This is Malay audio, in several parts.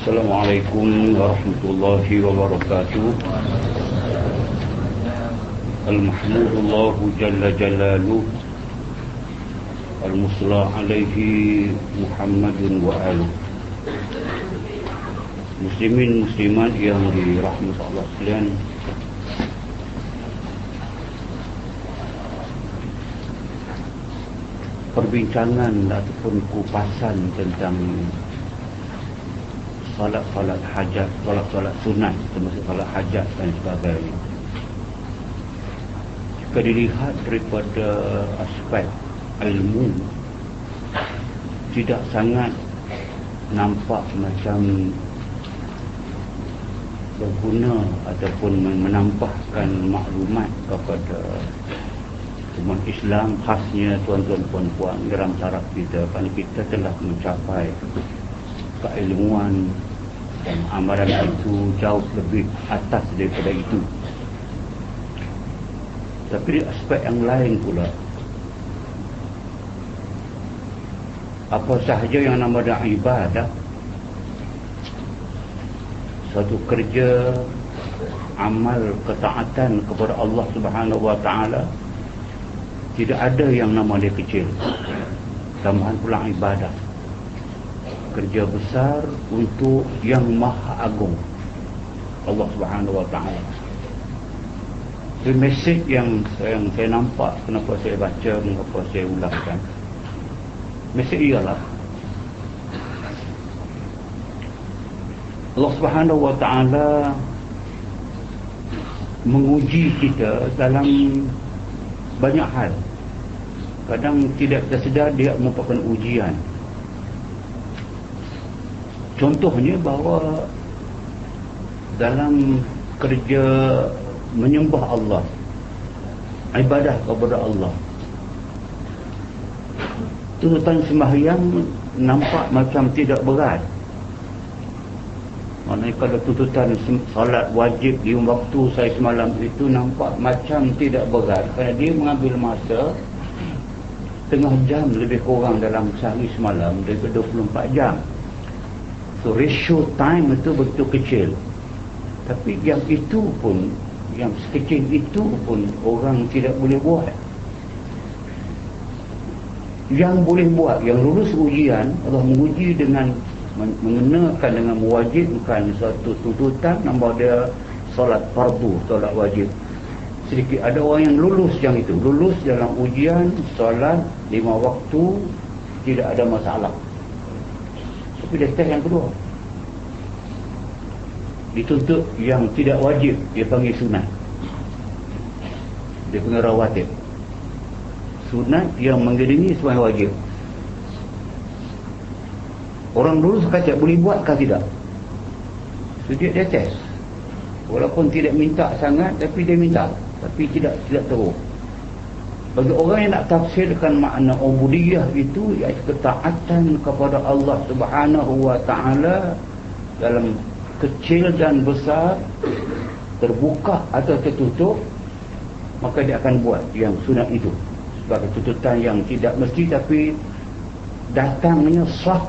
السلام عليكم ورحمة الله وبركاته المحمود الله جل جلاله المصلى عليه محمد وآله muslimin muslimat yang dirahmati Allah sekalian perbincangan ataupun kupasan tentang salat-salat hajat, salat-salat sunat termasuk salat hajat dan sebagainya. Jika dilihat daripada aspek ilmu tidak sangat nampak macam berguna ataupun menampahkan maklumat kepada umat Islam khasnya tuan-tuan puan-puan dalam taraf kita. Kerana kita telah mencapai keilmuan dan amalan itu jauh lebih atas daripada itu. Tapi aspek yang lain pula apa sahaja yang nama dan ibadah satu kerja amal ketaatan kepada Allah Subhanahu wa taala tidak ada yang nama dia kecil. Tambahan pula ibadah kerja besar untuk yang maha agung Allah Subhanahu wa taala The yang yang saya nampak kenapa saya baca kenapa saya ulangkan message ialah Allah Subhanahu wa taala menguji kita dalam banyak hal. Kadang tidak kita sedar dia merupakan ujian. Contohnya bahawa dalam kerja menyembah Allah ibadah kepada Allah tuntutan sembahyang nampak macam tidak berat Maknanya kalau tuntutan salat wajib di waktu saya semalam itu nampak macam tidak berat. Kerana dia mengambil masa tengah jam lebih kurang dalam sehari semalam daripada 24 jam. So ratio time itu betul kecil. Tapi yang itu pun, yang sekecil itu pun orang tidak boleh buat. Yang boleh buat, yang lulus ujian, Allah menguji dengan mengenakan dengan mewajibkan suatu tuntutan nama dia solat fardu solat wajib sedikit ada orang yang lulus yang itu lulus dalam ujian solat lima waktu tidak ada masalah dia test yang kedua dituntut yang tidak wajib dia panggil sunat dia panggil rawatib sunat yang mengiringi semuanya wajib Orang dulu sekejap boleh buat buatkah tidak? Dia, dia test. Walaupun tidak minta sangat tapi dia minta. Tapi tidak tidak teruk. Bagi orang yang nak tafsirkan makna ubudiyah itu iaitu ketaatan kepada Allah Subhanahu wa taala dalam kecil dan besar terbuka atau tertutup maka dia akan buat yang sunat itu sebagai tuntutan yang tidak mesti tapi datangnya sah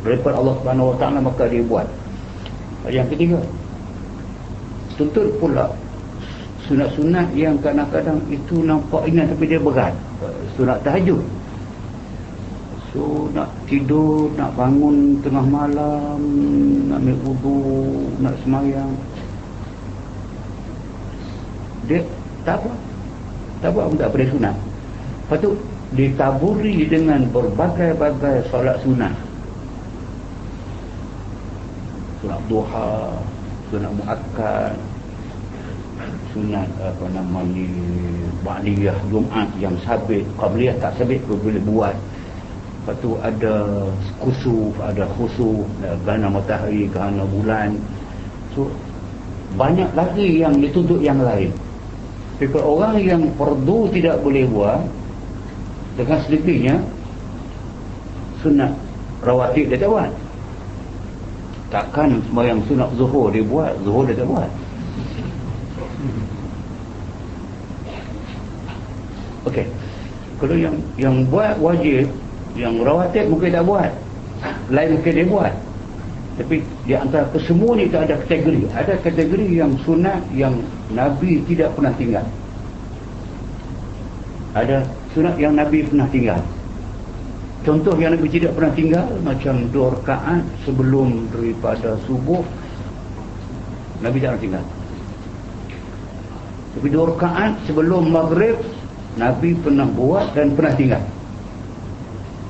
daripada Allah Subhanahu Wa Taala maka dia buat. Yang ketiga, tuntut pula sunat-sunat yang kadang-kadang itu nampak ingat tapi dia berat. Sunat tahajud. So nak tidur, nak bangun tengah malam, nak ambil wudu, nak semayang. Dia tak apa. Tak apa pun tak dia sunat. Lepas tu ditaburi dengan berbagai-bagai solat sunat sunat duha sunat muakkad sunat apa nama ni ba'liyah jumat yang sabit. Qabliyah tak sabit pun boleh buat. Lepas tu ada kusuf ada khusuf kerana matahari kerana bulan. So banyak lagi yang dituntut yang lain. Tapi orang yang perdu tidak boleh buat dengan sedikitnya sunat rawatib dia tak buat. Takkan sembahyang sunat zuhur dia buat zuhur dia tak buat Okey. Kalau yang yang buat wajib, yang rawatib mungkin tak buat. Lain mungkin dia buat. tapi di antara kesemua itu ada kategori ada kategori yang sunat yang Nabi tidak pernah tinggal ada sunat yang Nabi pernah tinggal contoh yang Nabi tidak pernah tinggal macam dua rakaat sebelum daripada subuh Nabi tak pernah tinggal tapi dua rakaat sebelum maghrib Nabi pernah buat dan pernah tinggal.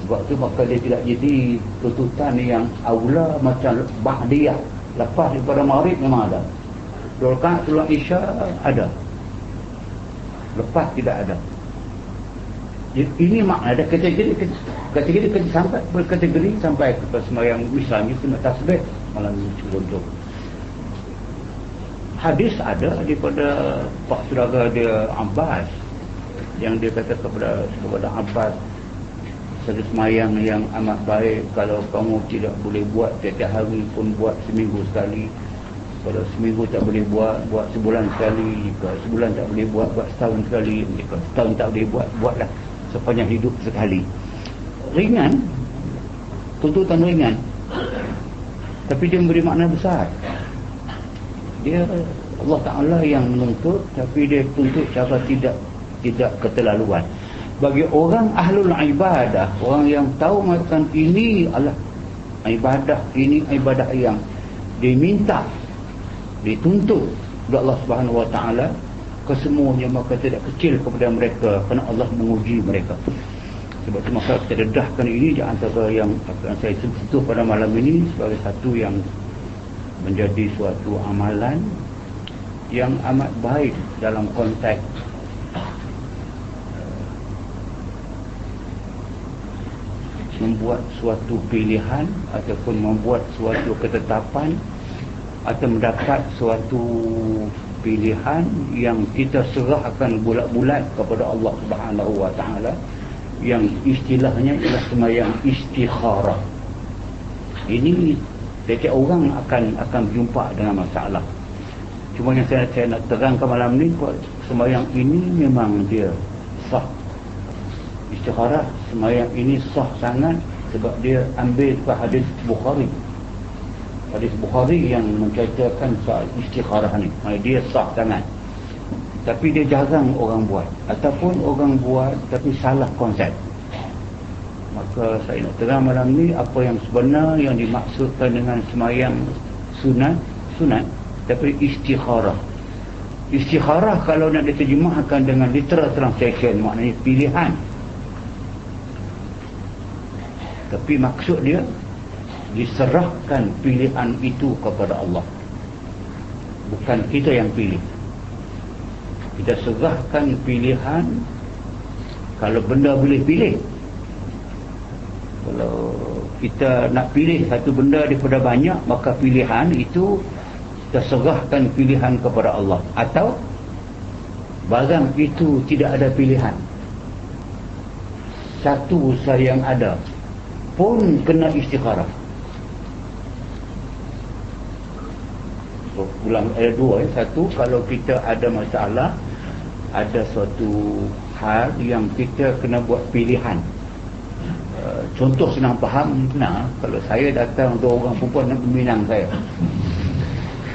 Sebab tu maka dia tidak jadi tuntutan yang aula macam ba'diyah lepas daripada maghrib memang ada. Rakaat sebelum isya ada. Lepas tidak ada. Ini makna ada kategori kategori sampai berkategori sampai kepada sembahyang misalnya kena tasbih malam contoh hadis ada daripada Pak Suraga dia Abbas yang dia kata kepada kepada Abbas satu semayang yang amat baik. Kalau kamu tidak boleh buat tiap-tiap hari pun buat seminggu sekali. Kalau seminggu tak boleh buat buat sebulan sekali. Jika sebulan tak boleh buat buat setahun sekali. Jika setahun tak boleh buat buatlah sepanjang hidup sekali. Ringan. Tuntutan ringan. Tapi dia memberi makna besar. Dia Allah Ta'ala yang menuntut tapi dia tuntut cara tidak tidak keterlaluan. Bagi orang ahlul ibadah orang yang tahu mengatakan ini adalah ibadah ini ibadah yang diminta dituntut oleh Allah Subhanahu Wa Taala kesemuanya maka tidak kecil kepada mereka kerana Allah menguji mereka. Sebab itu maka kita dedahkan ini di antara yang saya sentuh pada malam ini sebagai satu yang menjadi suatu amalan yang amat baik dalam konteks membuat suatu pilihan ataupun membuat suatu ketetapan atau mendapat suatu pilihan yang kita serahkan bulat-bulat kepada Allah Subhanahu wa taala yang istilahnya ialah semayang istikharah. Ini setiap orang akan akan berjumpa dengan masalah. Cuma yang saya, saya nak terangkan malam ni semayang ini memang dia sah istikharah semayang ini sah sangat sebab dia ambil ke hadis Bukhari. Hadis Bukhari yang menceritakan soal istikharah ni. Dia sah sangat. Tapi dia jarang orang buat. Ataupun orang buat tapi salah konsep. Maka saya nak terang malam ni apa yang sebenar yang dimaksudkan dengan semayang sunat sunat tapi istikharah. Istikharah kalau nak diterjemahkan dengan literal translation maknanya pilihan tapi maksud dia diserahkan pilihan itu kepada Allah. Bukan kita yang pilih. Kita serahkan pilihan kalau benda boleh pilih. Kalau kita nak pilih satu benda daripada banyak maka pilihan itu kita serahkan pilihan kepada Allah. Atau barang itu tidak ada pilihan. Satu usaha yang ada pun kena istikharah. So, ulang ada dua eh. satu kalau kita ada masalah ada suatu hal yang kita kena buat pilihan. Uh, contoh senang faham nah, kalau saya datang untuk orang perempuan nak meminang saya.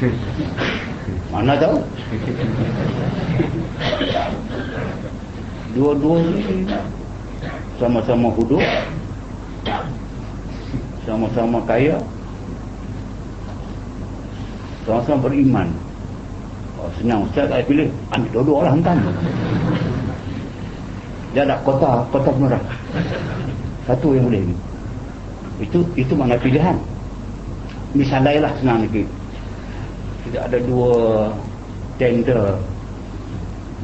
Mana tahu? Dua-dua ni sama-sama hudud sama-sama kaya. Sama-sama beriman. Oh, senang. Ustaz saya pilih. Ambil dua-dua lah hentam dia ada kota kota murah satu yang boleh itu itu mana pilihan? Misalnya lah senang lagi. Tidak ada dua tender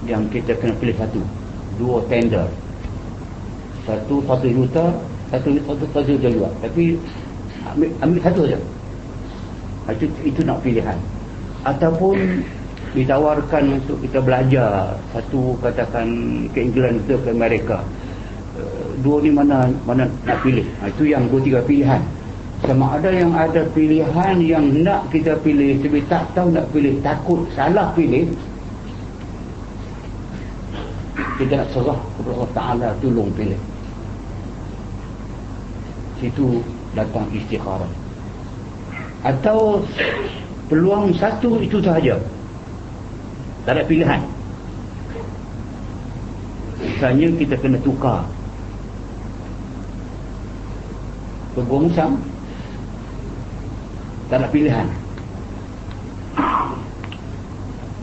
yang kita kena pilih satu. Dua tender. Satu satu juta satu satu satu juta juga tapi ambil, ambil satu saja. Itu, itu nak pilihan. Ataupun ditawarkan untuk kita belajar satu katakan ke England atau ke Amerika. Eh, dua ni mana mana nak pilih? Ha, itu yang dua tiga pilihan. Sama ada yang ada pilihan yang nak kita pilih tapi tak tahu nak pilih takut salah pilih kita nak serah kepada Allah Ta'ala tolong pilih situ datang istikharah atau peluang satu itu sahaja. Tak ada pilihan. Misalnya kita kena tukar. Peguam usam tak ada pilihan.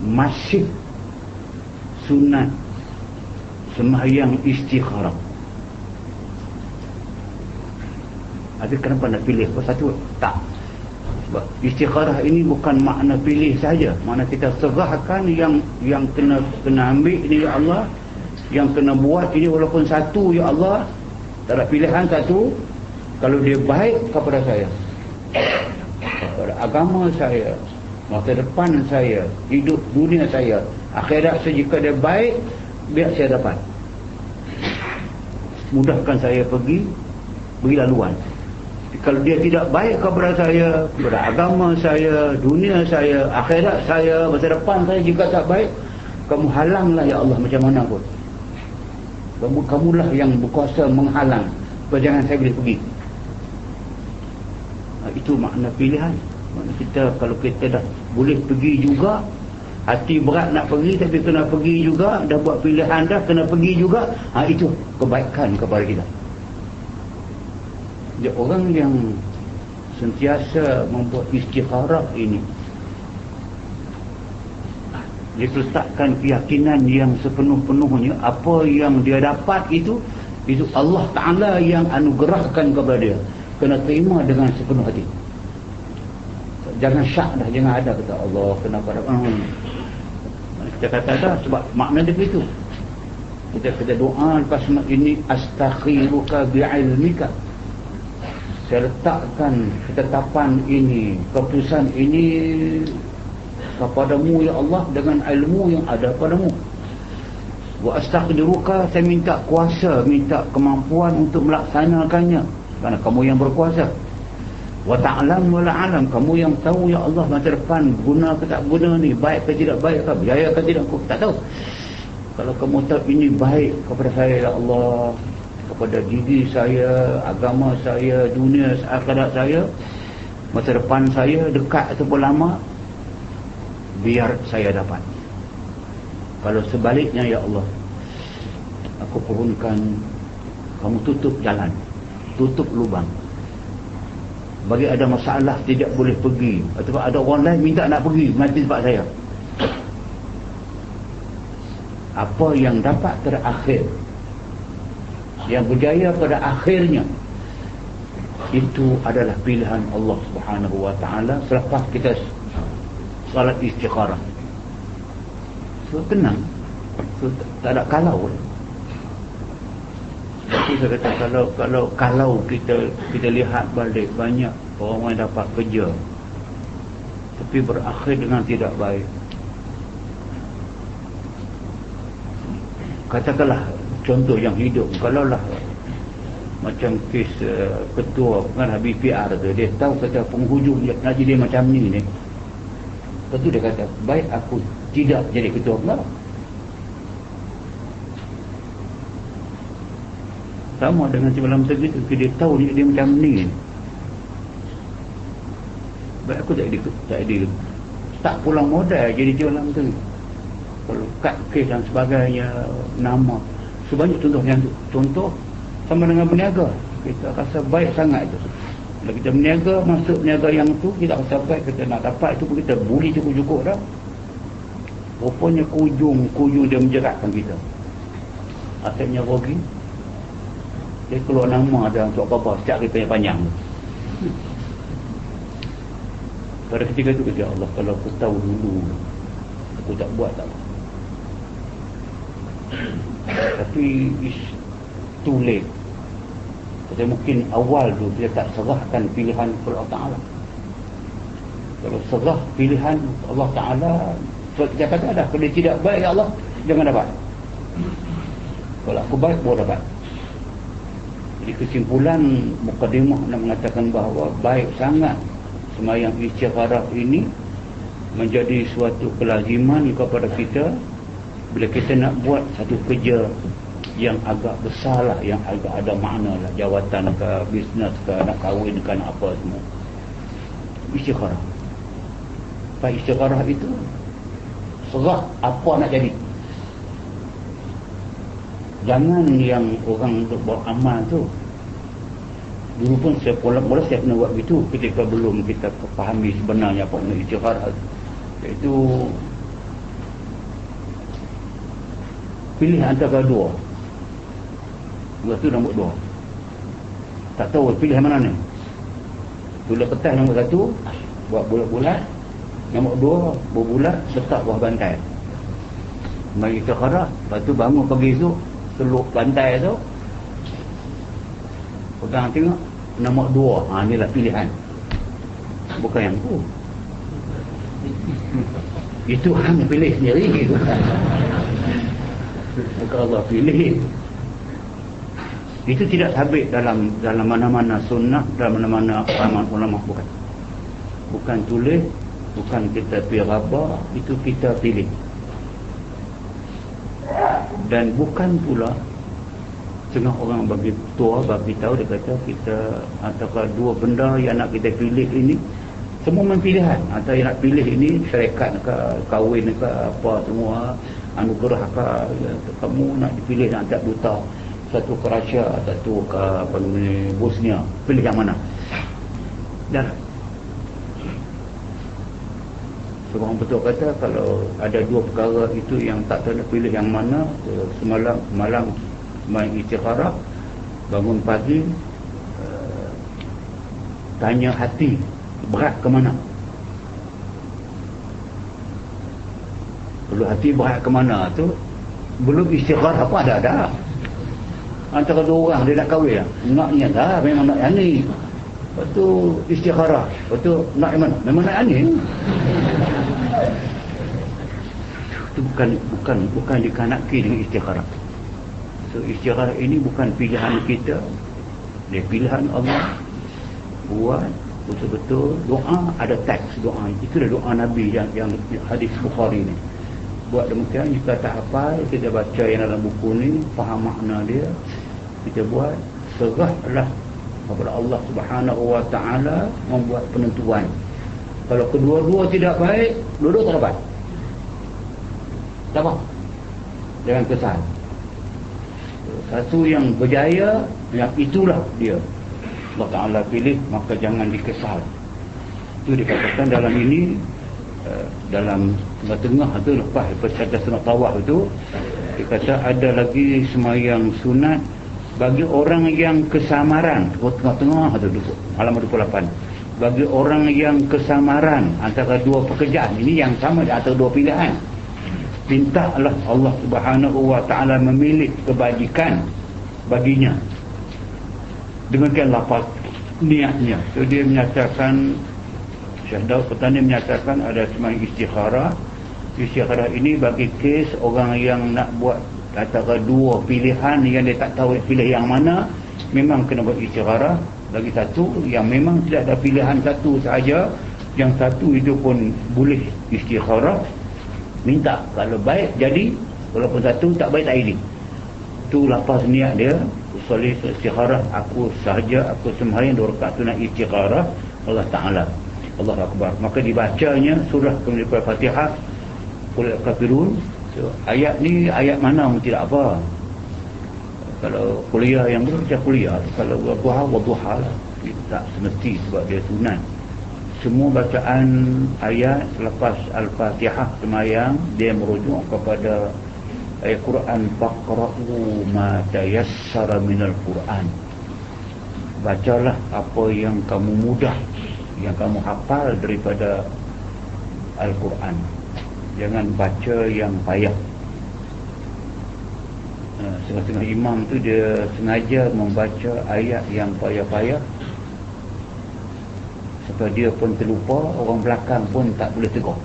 Masih sunat sembahyang istikharah ada kenapa nak pilih? Apa satu tak. Sebab istikharah ini bukan makna pilih saja. Makna kita serahkan yang yang kena kena ambil ini ya Allah. Yang kena buat ini walaupun satu ya Allah. Tak ada pilihan satu. Kalau dia baik kepada saya kepada agama saya masa depan saya hidup dunia saya akhirat saya jika dia baik biar saya dapat. Mudahkan saya pergi beri laluan kalau dia tidak baik kepada saya kepada agama saya dunia saya akhirat saya masa depan saya jika tak baik kamu halanglah ya Allah macam mana pun. Kamu kamulah yang berkuasa menghalang. Supaya jangan saya boleh pergi. Itu makna pilihan. Makna kita kalau kita dah boleh pergi juga hati berat nak pergi tapi kena pergi juga dah buat pilihan dah kena pergi juga ha, itu kebaikan kepada kita dia orang yang sentiasa membuat istikharah ini dia letakkan keyakinan yang sepenuh-penuhnya apa yang dia dapat itu itu Allah Ta'ala yang anugerahkan kepada dia kena terima dengan sepenuh hati jangan syak dah jangan ada kata Allah kenapa ada hmm. Kita kata dah sebab makna dia begitu. Kita kata doa lepas ini astakhiruka bi'ilmika. Saya letakkan ketetapan ini, keputusan ini kepadamu ya Allah dengan ilmu yang ada padamu. Wa astaghfiruka saya minta kuasa, minta kemampuan untuk melaksanakannya. Kerana kamu yang berkuasa. Wa ta'lam wa la'alam kamu yang tahu ya Allah masa depan guna ke tak guna ni baik ke tidak baik ke berjaya ke tidak aku tak tahu. Kalau kamu tahu ini baik kepada saya ya Allah kepada diri saya agama saya dunia akhirat saya. Masa depan saya dekat ataupun lama biar saya dapat. Kalau sebaliknya ya Allah aku pohonkan kamu tutup jalan tutup lubang. Bagi ada masalah tidak boleh pergi. Atau ada orang lain minta nak pergi mati tempat saya. Apa yang dapat terakhir yang berjaya pada akhirnya. Itu adalah pilihan Allah subhanahu wa ta'ala selepas kita salat istikharah so tenang. So, tak ada kalau. Tapi saya kata kalau kalau kalau kita kita lihat balik banyak orang yang dapat kerja tapi berakhir dengan tidak baik. Katakanlah contoh yang hidup kalau lah macam kes uh, ketua kan Habib PR tu dia tahu kata penghujung dia nak jadi macam ni ni. Lepas tu dia kata baik aku tidak jadi ketua kenapa? sama dengan si malam segitu dia tahu dia, dia macam ni baik aku tak ada tak ada tak pulang modal jadi dia malam tu kalau kat kes dan sebagainya nama sebanyak contoh yang tu. Contoh sama dengan berniaga. Kita rasa baik sangat tu kalau kita berniaga masuk berniaga yang tu kita rasa baik. Kita nak dapat itu pun kita buli cukup-cukup dah. Rupanya kujung kujung dia menjeratkan kita. Akhirnya rugi. Dia keluar nama ada untuk apa-apa. Setiap hari panjang pada ketika itu kata Allah kalau aku tahu dulu aku tak buat tak tapi is too late. Kata mungkin awal tu dia tak serahkan pilihan kepada Allah Ta'ala. Kalau serah pilihan Allah Ta'ala kita kata dah kalau dia tidak baik ya Allah jangan dapat. Kalau aku baik boleh dapat. Jadi kesimpulan mukadimah nak mengatakan bahawa baik sangat semayang istikharah ini menjadi suatu kelaziman kepada kita bila kita nak buat satu kerja yang agak besar lah yang agak ada makna lah jawatan ke bisnes ke nak kahwin ke nak apa semua. Istikharah Pak istikharah itu serah apa nak jadi. Jangan yang orang untuk buat amal tu. Dulu pun saya mula-mula saya pernah buat begitu ketika belum kita fahami sebenarnya apa makna istikharah iaitu pilih antara dua. Dua tu nombor dua. Tak tahu pilih mana ni. Bulat petas nombor satu buat bulat-bulat. Nombor dua berbulat letak bawah bantai. Mari kita kharap lepas tu bangun pagi esok seluk bantai tu. Pegang tengok nombor dua. Ha, inilah pilihan. Bukan yang tu. Itu hang pilih sendiri bukan Allah pilih. Itu tidak sabit dalam dalam mana-mana sunnah dalam mana-mana amal ulama bukan. Bukan tulis bukan kita piraba itu kita pilih. Dan bukan pula tengah orang bagi tua bagi tahu dia kata kita antara dua benda yang nak kita pilih ini semua pilihan. Atau yang nak pilih ini syarikat ke kahwin ke apa semua anugerah ke kamu nak dipilih nak tak buta. Satu ke Russia satu ke apa namanya Bosnia. Pilih yang mana? Dan seorang betul kata kalau ada dua perkara itu yang tak tahu nak pilih yang mana semalam malam main istikharah bangun pagi uh, tanya hati berat ke mana kalau hati berat ke mana tu belum istikharah apa ada ada antara dua orang dia nak kahwin naknya dah memang nak yang ni. Lepas tu istikharah lepas tu nak mana? Memang nak yang ni. Itu bukan bukan bukan dikanaki dengan istikharah so istikharah ini bukan pilihan kita. Dia pilihan Allah buat betul-betul doa. Ada teks doa. Itu dah doa Nabi yang, yang hadis Bukhari ni buat demikian jika tak hafal kita baca yang dalam buku ni faham makna dia kita buat. Serahlah kepada Allah Subhanahu wa taala membuat penentuan. Kalau kedua-dua tidak baik dua-dua tak dapat. Tak apa jangan kesal satu yang berjaya yang itulah dia. Allah Ta'ala pilih maka jangan dikesal. Itu dikatakan dalam ini dalam tengah-tengah tu lepas ada sunat tawaf itu dikata ada lagi semayang sunat bagi orang yang kesamaran. Tengah-tengah tu halaman 28 bagi orang yang kesamaran antara dua pekerjaan ini yang sama antara dua pilihan. Mintalah Allah subhanahu wa ta'ala memilih kebajikan baginya. Demikian lapas niatnya. So dia menyatakan Syekh Daud Petani menyatakan ada semangat istikharah. Istikharah ini bagi kes orang yang nak buat antara dua pilihan yang dia tak tahu pilih yang mana memang kena buat istikharah. Lagi satu yang memang tidak ada pilihan satu sahaja yang satu itu pun boleh istikharah. Minta kalau baik jadi walaupun satu tak baik tak ini tu lapas niat dia soleh istikharah aku sahaja aku sembahyang dua rakaat nak istikharah. Allah Taala Allah Akbar maka dibacanya surah kemudian Fatihah oleh kafirun So, ayat ni ayat mana pun tidak apa. Kalau kuliah yang belum macam kuliah, kalau duha wa duha lah. Tak semesti sebab dia sunat. Semua bacaan ayat selepas Al-Fatihah semayang, dia merujuk kepada ayat Quran Faqra'u ma tayassara minal Quran. Bacalah apa yang kamu mudah, yang kamu hafal daripada Al-Quran. Jangan baca yang payah. Ha, setengah-setengah imam tu dia sengaja membaca ayat yang payah-payah. Supaya dia pun terlupa orang belakang pun tak boleh tegur.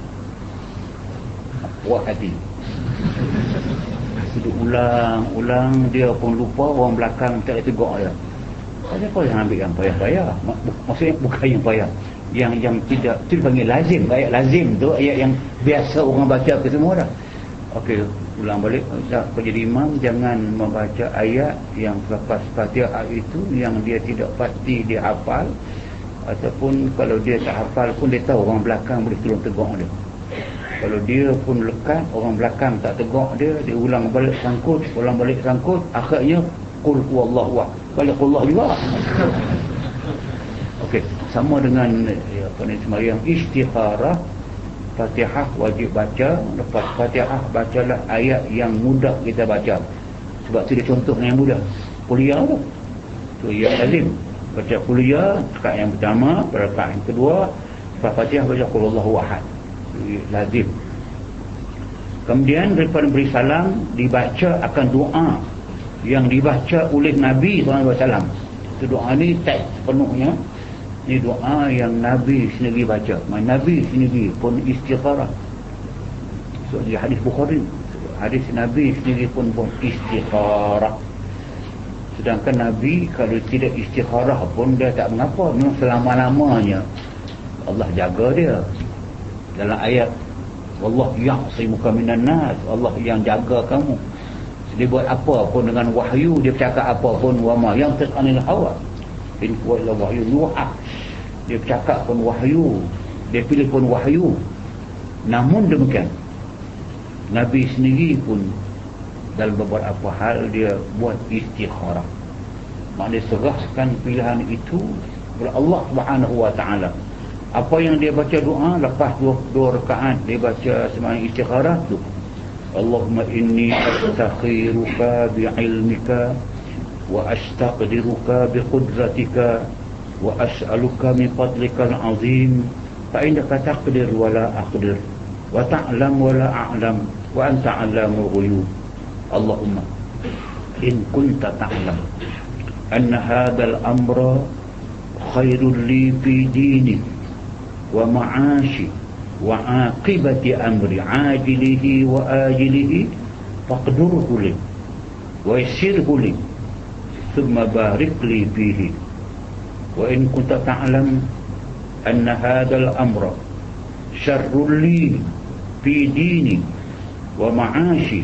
Puas hati. Duduk ulang-ulang dia pun lupa orang belakang tak boleh tegur dia kenapa yang ambil yang payah-payah maksudnya bukan yang payah. Yang yang tidak itu dipanggil lazim ayat lazim tu ayat yang biasa orang baca ke semua dah okey ulang balik. Tak jadi imam jangan membaca ayat yang lepas fatihah itu yang dia tidak pasti dia hafal ataupun kalau dia tak hafal pun dia tahu orang belakang boleh tolong tegak dia. Kalau dia pun lekat orang belakang tak tegak dia dia ulang balik sangkut ulang balik sangkut akhirnya qul huwallahu balik Allah juga. Okey, sama dengan ya, apa ni sembahyang istikharah Fatihah wajib baca. Lepas Fatihah bacalah ayat yang mudah kita baca. Sebab tu dia contoh yang mudah. Kuliah tu. Tu ya lazim baca kuliah rakaat yang pertama rakaat yang kedua lepas Fatihah baca qul huwallahu ahad lazim. Kemudian daripada beri salam dibaca akan doa yang dibaca oleh Nabi SAW itu doa ni teks penuhnya ini doa yang Nabi sendiri baca. Nabi sendiri pun istikharah so, di hadis Bukhari hadis Nabi sendiri pun pun istikharah sedangkan Nabi kalau tidak istikharah pun dia tak mengapa. Memang selama-lamanya Allah jaga dia. Dalam ayat Allah ya'simuka minan nas. Allah yang jaga kamu dia buat apa pun dengan wahyu dia bercakap apa pun wama yang terkanil hawa. In huwa illa wahyu yuha dia bercakap pun wahyu. Dia pilih pun wahyu. Namun demikian Nabi sendiri pun dalam beberapa hal dia buat istikharah. Maknanya serahkan pilihan itu kepada Allah subhanahu wa ta'ala. Apa yang dia baca doa lepas dua, dua rekaat dia baca semangat istikharah tu Inni astakhiruka bi'ilmika wa astaqdiruka biqudratika وأسألك من فضلك العظيم فإنك تقدر ولا أقدر وتعلم ولا أعلم وأنت علام الغيوب. اللهم إن كنت تعلم أن هذا الأمر خير لي في ديني ومعاشي وعاقبة أمري عاجله وآجله فاقدره لي ويسره لي ثم بارك لي فيه وإن كنت تعلم أن هذا الأمر شر لي في ديني ومعاشي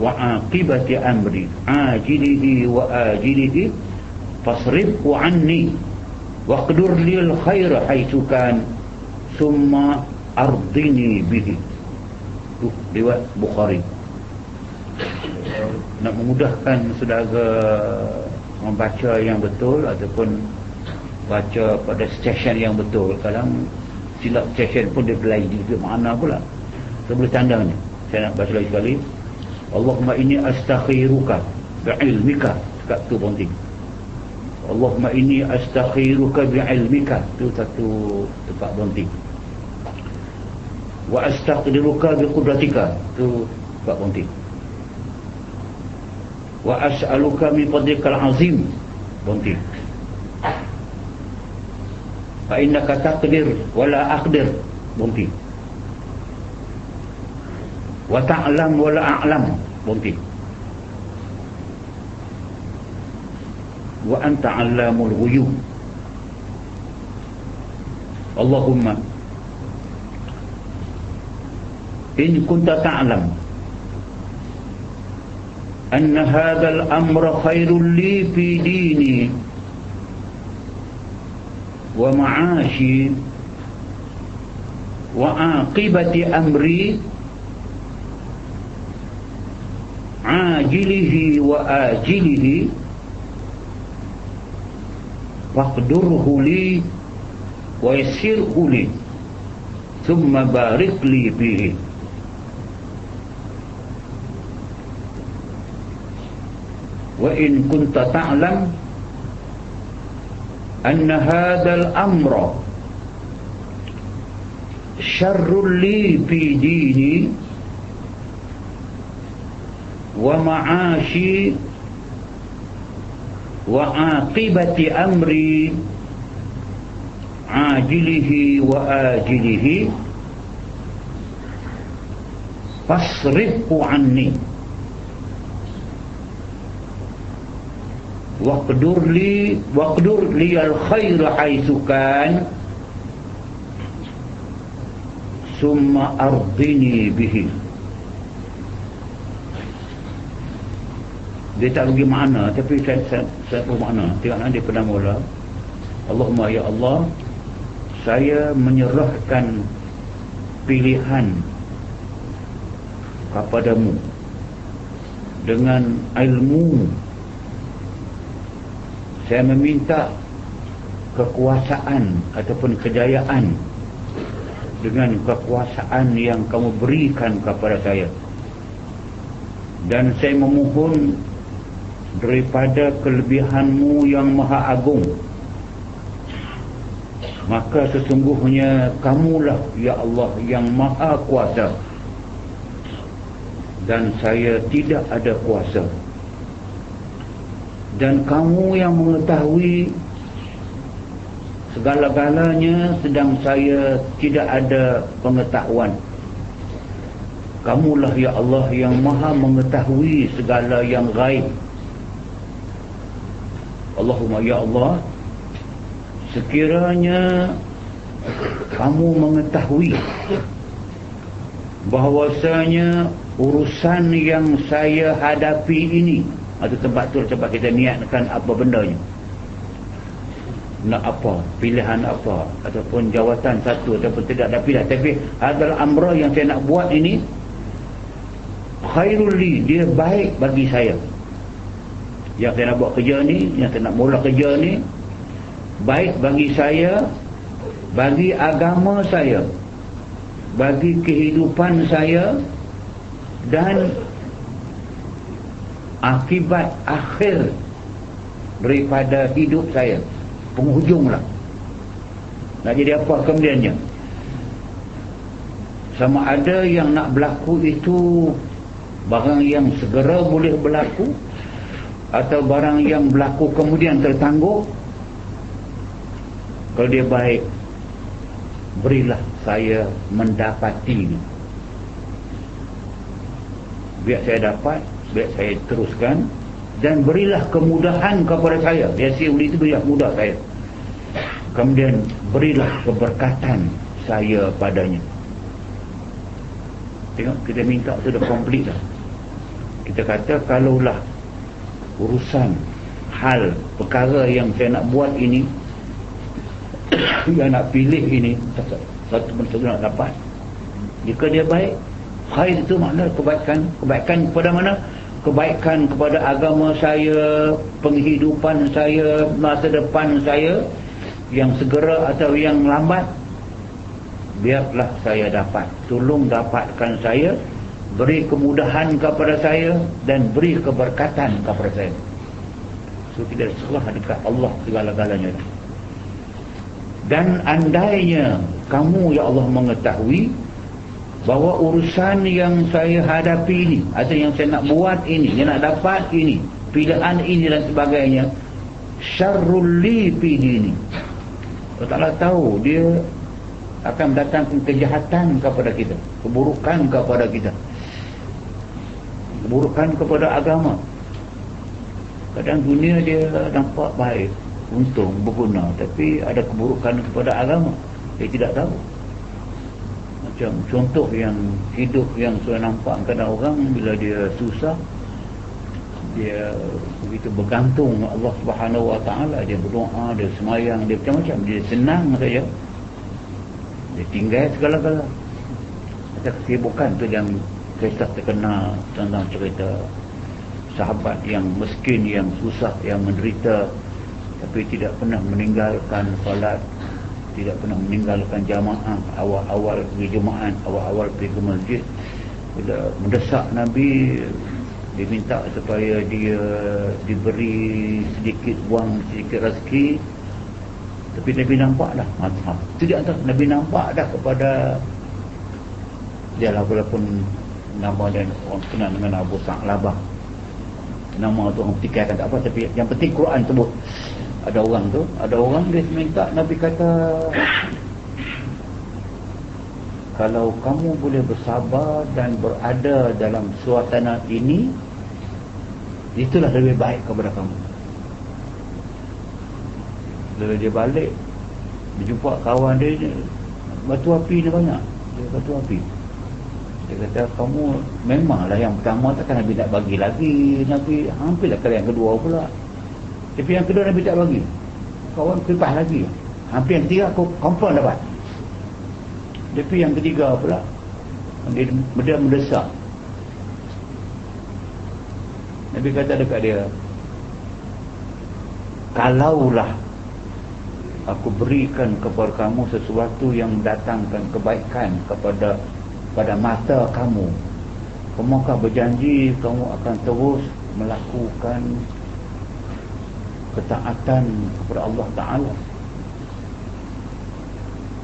وعاقبة أمري عاجله وآجله فاصرفه عني واقدر لي الخير حيث كان ثم ardini bihi riwayat Bukhari. Nak memudahkan saudara membaca yang betul ataupun baca pada session yang betul kadang silap session pun dia belai di mana pula. Saya boleh tanda ni saya nak baca lagi sekali. Allahumma ini astakhiruka bi'ilmika. Dekat tu penting. Allahumma ini astakhiruka bi'ilmika. Tu satu tempat penting wa astaqdiruka bi qudratika tu buat penting. Wa as'aluka min fadlikal azim. Penting. Fa innaka taqdir wa la aqdir. Penting. Wa ta'lam wa la a'lam. Penting. Wa anta 'allamul ghuyub. Allahumma إن كنت تعلم أن هذا الأمر خير لي في ديني ومعاشي وعاقبة أمري عاجله وآجله فاقدره لي ويسره لي ثم بارك لي فيه. وإن كنت تعلم أن هذا الأمر شر لي في ديني ومعاشي وعاقبة أمري عاجله وآجله فاصرفه عني. Waqdur li waqdur li al khair haitsu kan. Summa ardini bihi. Dia tak bagi makna tapi saya saya, saya tahu makna tengok nanti pernah mula. Allahumma ya Allah saya menyerahkan pilihan kepadamu dengan ilmu saya meminta kekuasaan ataupun kejayaan dengan kekuasaan yang kamu berikan kepada saya. Dan saya memohon daripada kelebihanmu yang maha agung. Maka sesungguhnya kamulah ya Allah yang maha kuasa. Dan saya tidak ada kuasa dan kamu yang mengetahui segala-galanya sedang saya tidak ada pengetahuan. Kamulah ya Allah yang maha mengetahui segala yang gaib. Allahumma ya Allah sekiranya kamu mengetahui bahwasanya urusan yang saya hadapi ini atau tempat tu cepat kita niatkan apa bendanya. Nak apa? Pilihan apa? Ataupun jawatan satu ataupun tidak ada pilihan. Tapi adalah amrah yang saya nak buat ini khairul li dia baik bagi saya. Yang saya nak buat kerja ni yang saya nak mula kerja ni baik bagi saya bagi agama saya bagi kehidupan saya dan akibat akhir daripada hidup saya. Penghujung lah. Nak jadi apa kemudiannya? Sama ada yang nak berlaku itu barang yang segera boleh berlaku atau barang yang berlaku kemudian tertangguh kalau dia baik berilah saya mendapati biar saya dapat biar saya teruskan. Dan berilah kemudahan kepada saya. Biasa uli itu berilah mudah saya. Kemudian berilah keberkatan saya padanya. Tengok kita minta sudah komplit dah. Kita kata kalaulah urusan hal perkara yang saya nak buat ini yang nak pilih ini satu benda nak dapat. Jika dia baik khair itu makna kebaikan kebaikan kepada mana kebaikan kepada agama saya penghidupan saya masa depan saya yang segera atau yang lambat biarlah saya dapat. Tolong dapatkan saya beri kemudahan kepada saya dan beri keberkatan kepada saya. So kita serah dekat Allah segala-galanya. Dan andainya kamu ya Allah mengetahui bahawa urusan yang saya hadapi ini. Atau yang saya nak buat ini. Yang nak dapat ini. Pilihan ini dan sebagainya. Syarrul li fi dini. Allah Ta'ala tahu dia akan datangkan kejahatan kepada kita. Keburukan kepada kita. Keburukan kepada agama. Kadang dunia dia nampak baik. Untung berguna. Tapi ada keburukan kepada agama. Dia tidak tahu contoh yang hidup yang saya nampak kadang orang bila dia susah dia begitu bergantung Allah Subhanahu Wa Taala dia berdoa dia semayang dia macam-macam. Dia senang saja. Dia tinggal segala-gala. Ada kesibukan tu yang kisah terkenal tentang cerita sahabat yang miskin yang susah yang menderita tapi tidak pernah meninggalkan salat tidak pernah meninggalkan jamaah awal-awal pergi jemaah awal-awal pergi ke masjid. Mendesak Nabi dia minta supaya dia diberi sedikit wang sedikit rezeki. Tapi Nabi nampak dah maaf itu antara Nabi nampak dah kepada dia lah walaupun nama dan orang kenal dengan Abu Sa'labah. Nama tu orang petikaikan tak apa tapi yang penting Quran sebut ada orang tu ada orang dia minta Nabi kata kalau kamu boleh bersabar dan berada dalam suasana ini itulah lebih baik kepada kamu. Bila dia balik dia jumpa kawan dia batu api ni banyak. Dia batu api. Dia kata kamu memanglah yang pertama takkan Nabi nak bagi lagi Nabi hampirlah kali yang kedua pula tapi yang kedua Nabi tak bagi. Kawan kipas lagi. hampir yang ketiga aku confirm dapat tapi yang ketiga pula dia, dia mendesak Nabi kata dekat dia kalaulah aku berikan kepada kamu sesuatu yang mendatangkan kebaikan kepada pada mata kamu kamu berjanji kamu akan terus melakukan ketaatan kepada Allah Ta'ala.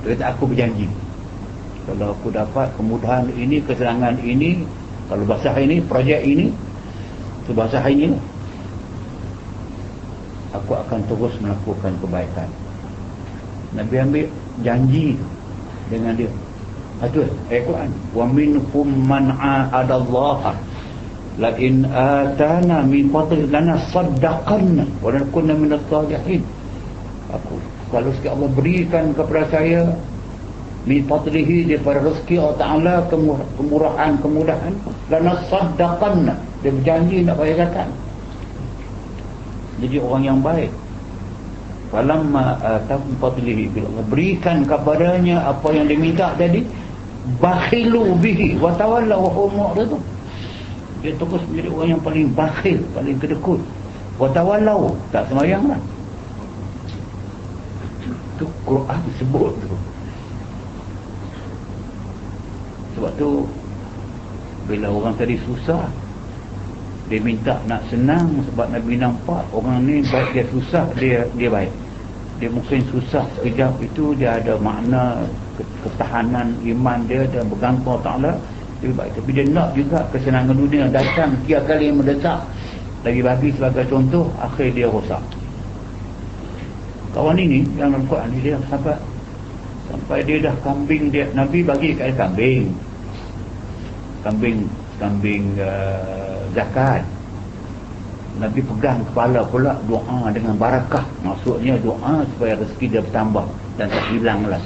Dia kata aku berjanji. Kalau aku dapat kemudahan ini kesenangan ini kalau bahasa ini projek ini itu bahasa ini aku akan terus melakukan kebaikan. Nabi ambil janji dengan dia. Itu ayat Quran. Wa minhum man a'adallah la in atana min lana saddaqanna wa nakunna min as-salihin aku kalau sekali Allah berikan kepada saya min fadlihi daripada rezeki Allah Ta'ala kemurahan kemudahan lana saddaqanna. Dia berjanji nak bayar zakat. Jadi orang yang baik falamma atakum fadlihi bila Allah berikan kepadanya apa yang dia minta tadi bakhilu bihi wa tawalla wa hum mu'ridun dia terus menjadi orang yang paling bakhil paling kedekut. Wa tawallau tak semayang lah. Tu Quran sebut tu. Sebab tu bila orang tadi susah dia minta nak senang sebab Nabi nampak orang ni baik dia susah dia dia baik. Dia mungkin susah sekejap itu dia ada makna ketahanan iman dia dan bergantung ta'ala lebih baik. Tapi dia nak juga kesenangan dunia datang tiap kali yang mendesak lagi bagi sebagai contoh akhir dia rosak. Kawan ini yang Quran ni dia sahabat sampai dia dah kambing dia. Nabi bagi kat kambing. Kambing kambing uh, zakat. Nabi pegang kepala pula doa dengan barakah. Maksudnya doa supaya rezeki dia bertambah dan tak hilang lah.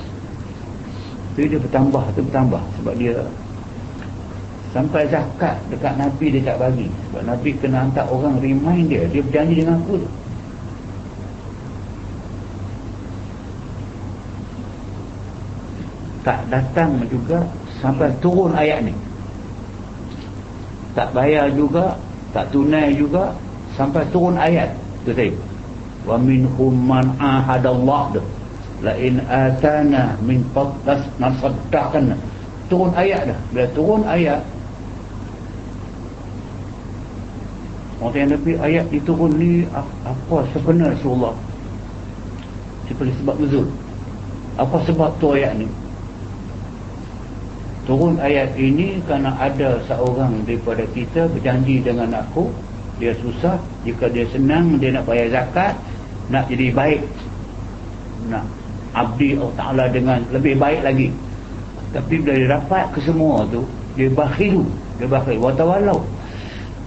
Jadi dia bertambah tu bertambah sebab dia sampai zakat dekat Nabi dia tak bagi. Sebab Nabi kena hantar orang remind dia. Dia berjanji dengan aku tak datang juga sampai turun ayat ni. Tak bayar juga tak tunai juga sampai turun ayat tu tadi. Wa minhum man ahadallah la in atana min fadlas nasaddaqan turun ayat dah. Bila turun ayat Orang yang Nabi ayat diturun ni apa sebenar Rasulullah? Seperti sebab nuzul. Apa sebab tu ayat ni? Turun ayat ini kerana ada seorang daripada kita berjanji dengan aku dia susah jika dia senang dia nak bayar zakat nak jadi baik. Nak abdi Allah Ta'ala dengan lebih baik lagi. Tapi bila dia dapat ke semua tu dia bakhilu dia bakhil. Watawalau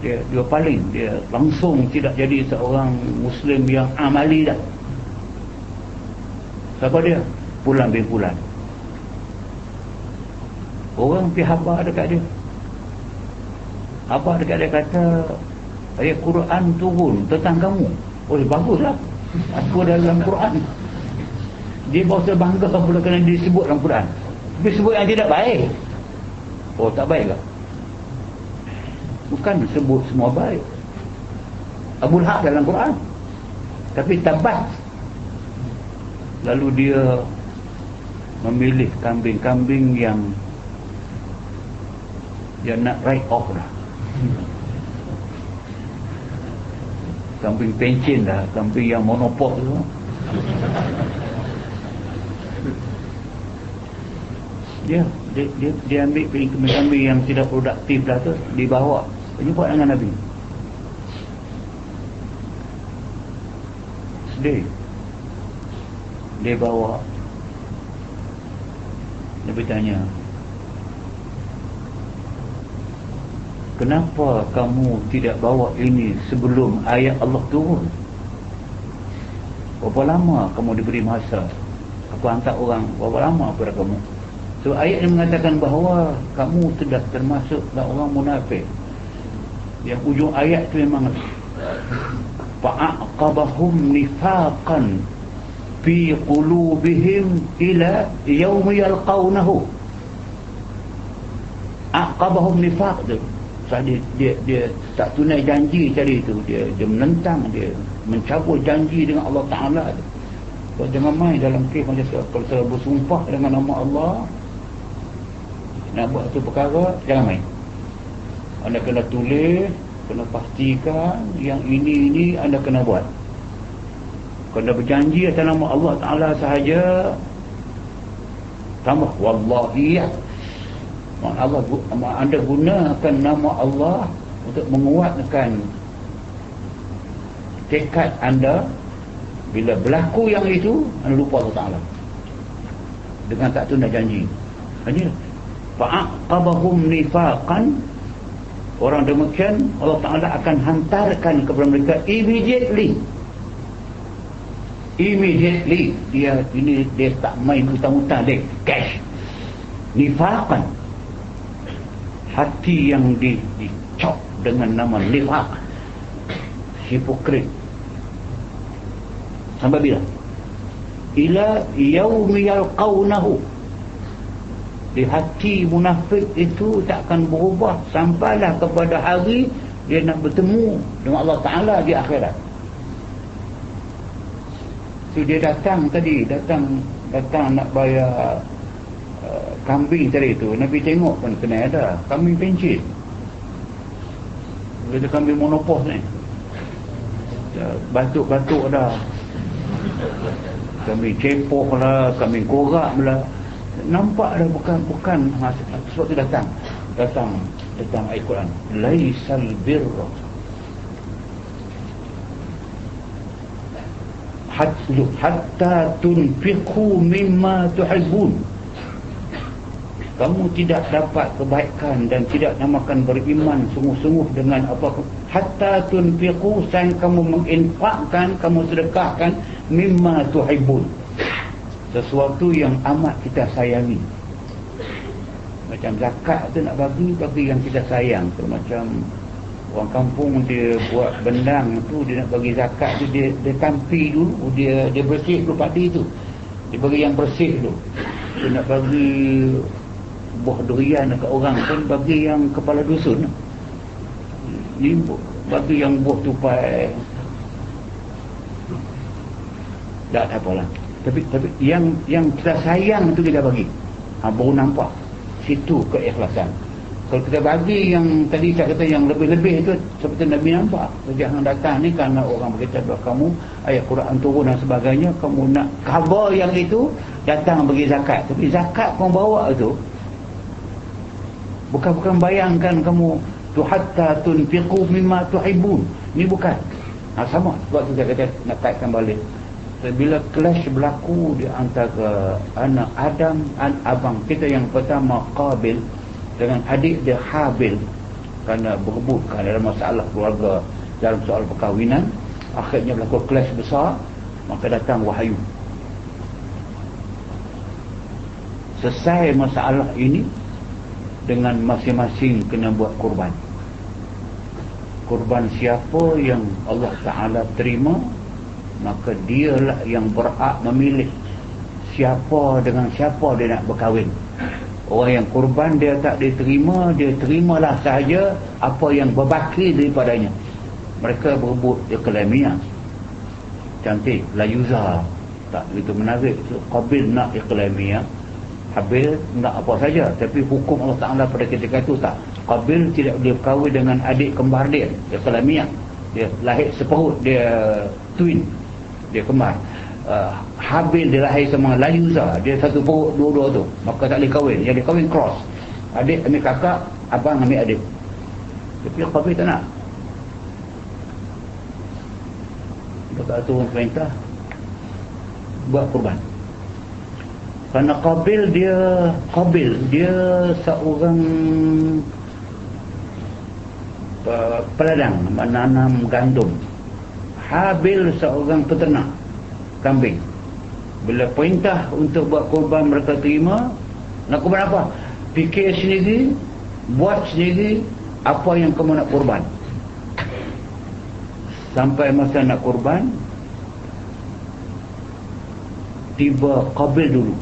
dia, dia paling dia langsung tidak jadi seorang muslim yang amali dah. Siapa dia? Pulang bin pulang. Orang pergi habar dekat dia. Habar dekat dia kata Ayat Quran turun tentang kamu Oh baguslah. Aku dalam Quran. Dia berasa bangga pula kena disebut dalam Quran. Tapi sebut yang tidak baik. Oh tak baik lah Bukan sebut semua baik. Abu Lahab dalam Quran. Tapi tabat Lalu dia Memilih kambing-kambing yang dia nak write off dah. Kambing pencin dah kambing yang monopol tu. Dia dia, dia, dia ambil kambing-kambing yang tidak produktif dah tu dibawa penyebut dengan Nabi sedih dia bawa Nabi tanya Kenapa kamu tidak bawa ini sebelum ayat Allah turun? Berapa lama kamu diberi masa? Aku hantar orang, berapa lama kepada kamu? So ayat ini mengatakan bahawa kamu tidak termasuk orang munafik. Yang ujung ayat itu memang fa'aqabahum nifaqan fi qulubihim ila yawm yalqawnahu. Aqabahum nifaq tu. Dia, dia, dia tak tunai janji tadi tu. Dia, dia menentang dia mencabut janji dengan Allah Ta'ala tu. So, jangan main dalam kes macam tu kalau saya bersumpah dengan nama Allah nak buat tu perkara jangan main anda kena tulis kena pastikan yang ini ini anda kena buat. Kalau berjanji atas nama Allah Ta'ala sahaja tambah Wallahi ya. Allah, anda gunakan nama Allah untuk menguatkan tekad anda. Bila berlaku yang itu anda lupa Allah Ta'ala. Dengan tak tunda janji. Ini fa'aqabahum nifaqan orang demikian Allah Ta'ala akan hantarkan kepada mereka immediately. Immediately. Dia ini dia tak main hutang-hutang dia cash. Nifaqan. Hati yang di, dicop dengan nama nifaq. Hipokrit. Sampai bila? Ila yaumi yalqawnahu di hati munafik itu tak akan berubah sampailah kepada hari dia nak bertemu dengan Allah Ta'ala di akhirat So dia datang tadi, datang datang nak bayar uh, kambing tadi tu. Nabi tengok pun kena ada. Kambing pencit. Ada kambing monopos ni. Batuk-batuk dah. Kambing cepoh lah, kambing korak lah. Nampak dah bukan bukan sebab tu datang. Datang datang ayat Quran. Laisal birra hatta tunfiqu mimma tuhibbun kamu tidak dapat kebaikan dan tidak namakan beriman sungguh-sungguh dengan apa hatta tunfiqu sang kamu menginfakkan kamu sedekahkan mimma tuhibbun sesuatu yang amat kita sayangi. Macam zakat tu nak bagi bagi yang kita sayang tu. Macam orang kampung dia buat bendang tu dia nak bagi zakat tu dia dia tampi dulu dia dia bersih dulu padi tu. Dia bagi yang bersih dulu dia nak bagi buah durian dekat orang pun bagi yang kepala dusun. Ni bagi yang buah tupai. Tak apalah tapi tapi yang yang kita sayang tu kita bagi ha, baru nampak situ keikhlasan kalau kita bagi yang tadi saya kata yang lebih-lebih itu seperti Nabi nampak. Jangan datang ni kerana orang berkata bahawa kamu ayat Quran turun dan sebagainya. Kamu nak cover yang itu datang bagi zakat. Tapi zakat kamu bawa itu bukan-bukan bayangkan kamu tu hatta tunfiqu mimma tuhibun. Ni bukan. Ha, sama sebab tu saya kata nak kaitkan balik. Bila clash berlaku di antara anak Adam dan abang kita yang pertama Qabil dengan adik dia Habil kerana berebut dalam masalah keluarga dalam soal perkahwinan akhirnya berlaku kelas besar maka datang wahyu. Selesai masalah ini dengan masing-masing kena buat kurban. Kurban siapa yang Allah Ta'ala terima maka dialah yang berhak memilih siapa dengan siapa dia nak berkahwin Orang yang kurban dia tak diterima, dia terimalah sahaja apa yang berbaki daripadanya. Mereka berebut iklamiyah. Cantik, layuza. Tak begitu menarik. Qabil nak iklamiyah. Habil nak apa saja. Tapi hukum Allah Ta'ala pada ketika itu tak. Qabil tidak boleh berkahwin dengan adik kembar dia. Iklamiyah. Dia lahir seperut. Dia twin. Dia kembar uh, Habil dia lahir sama Layuza dia satu perut dua-dua tu. Maka tak boleh kahwin. Yang dia kahwin cross. Adik ambil kakak abang ambil adik tapi Qabil tak nak? Dia tak turun perintah buat kurban. Kerana Qabil dia Qabil dia seorang uh, peladang menanam gandum Habil seorang peternak kambing. Bila perintah untuk buat korban mereka terima nak korban apa? Fikir sendiri buat sendiri apa yang kamu nak korban. Sampai masa nak korban tiba Qabil dulu.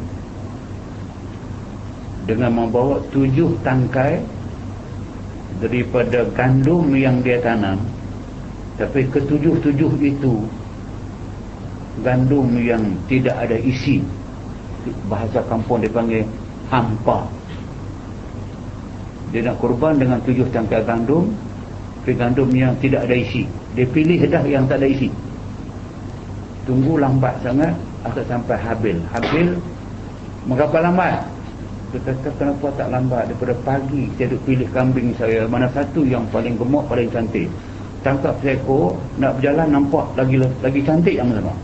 Dengan membawa tujuh tangkai daripada gandum yang dia tanam tapi ketujuh-tujuh itu gandum yang tidak ada isi. Bahasa kampung dia panggil hampa. Dia nak kurban dengan tujuh tangkai gandum tapi gandum yang tidak ada isi. Dia pilih dah yang tak ada isi. Tunggu lambat sangat akan sampai Habil. Habil mengapa lambat? Dia kata kenapa tak lambat? Daripada pagi saya duk pilih kambing saya mana satu yang paling gemuk paling cantik tangkap seekor nak berjalan nampak lagi lagi cantik yang sama.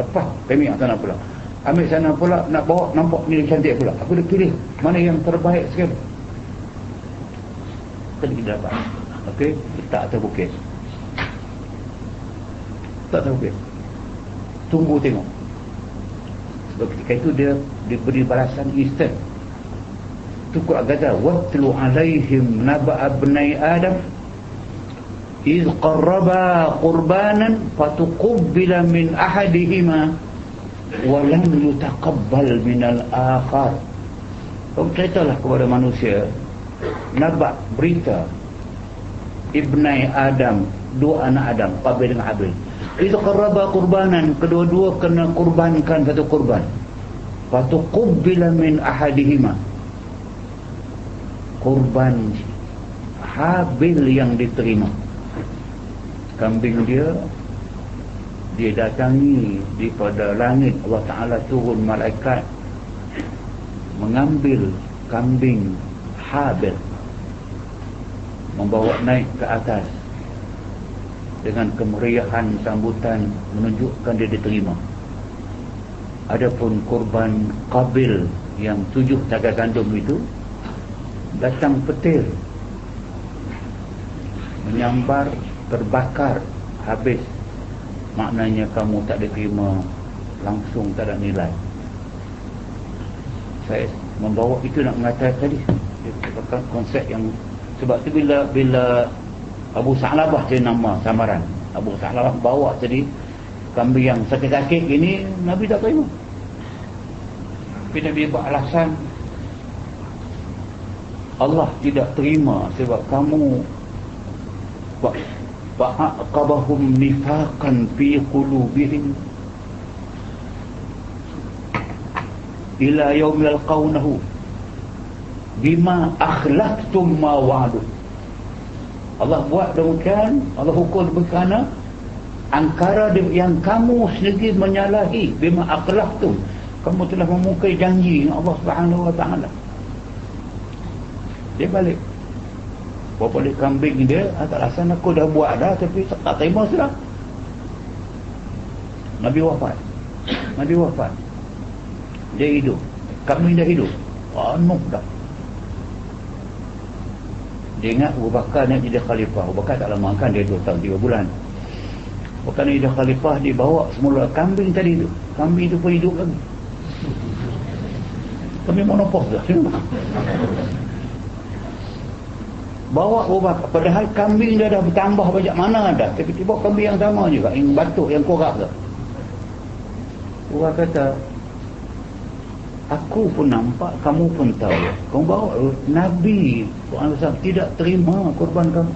Lepas kami yang sana pula. Ambil sana pula nak bawa nampak ni cantik pula. Aku dah pilih mana yang terbaik sekali. Tadi kita dapat. Ok tak atas bukit tak atas bukit tunggu tengok. Sebab ketika itu dia diberi balasan instant. Tukuk kata watlu alaihim naba abnai adam qarraba qurbanan fatuqbila min ahadihima wa lam yutaqabbal min al-akhar kau ceritalah kepada manusia. Naba berita ibnai adam dua anak adam Qabil dengan Habil iz qarraba qurbanan kedua-dua kena kurbankan satu kurban. Fatuqbila min ahadihima. Korban Habil yang diterima kambing dia dia datangi daripada langit. Allah Ta'ala turun malaikat mengambil kambing Habil membawa naik ke atas dengan kemeriahan sambutan menunjukkan dia diterima. Adapun korban Qabil yang tujuh taga gandum itu datang petir menyambar terbakar habis. Maknanya kamu tak diterima langsung tak ada nilai. Saya membawa itu nak mengatakan tadi. Konsep yang sebab tu bila bila Abu Sa'labah dia nama samaran Abu Sa'labah bawa tadi kambing yang sakit-sakit gini Nabi tak terima. Tapi Nabi buat alasan Allah tidak terima sebab kamu fa'aqabahum nifaqan fi qulubihim ila yaum yalqawnahu bima akhlaqtum ma wa'adu Allah buat demikian Allah hukum demikian angkara yang kamu sendiri menyalahi bima akhlaqtum kamu telah memukai janji Allah Subhanahu wa taala. Dia balik bawa balik kambing dia tak rasa aku dah buat dah tapi tak, tak terima sudah. Nabi wafat. Nabi wafat. Dia hidup. Kambing dia hidup. Penuh dah. Dia ingat Abu Bakar nak jadi khalifah. Abu Bakar tak lama kan dia 2 tahun 3 bulan. Bukan dia khalifah dia bawa semula kambing tadi tu. Kambing tu pun hidup lagi. Kambing monopos dah bawa ubah padahal kambing dia dah bertambah banyak mana dah tiba-tiba kambing yang sama juga. Yang batuk yang korak tu. Ubah kata aku pun nampak kamu pun tahu. Kamu bawa. Nabi tidak terima korban kamu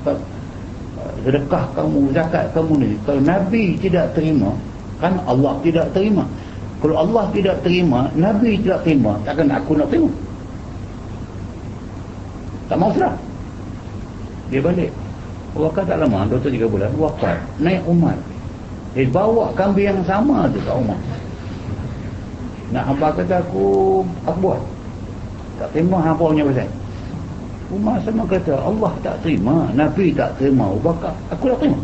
sedekah kamu zakat kamu ni. Kalau Nabi tidak terima kan Allah tidak terima. Kalau Allah tidak terima Nabi tidak terima takkan aku nak terima. Tak mau serah dia balik. Wakar tak lama 2-3 bulan wakar naik umat dia bawa kambing yang sama tu kat umat nak hamba kata aku aku buat. Tak terima hamba punya pasal. Umat sama kata Allah tak terima Nabi tak terima Ubakar aku dah terima.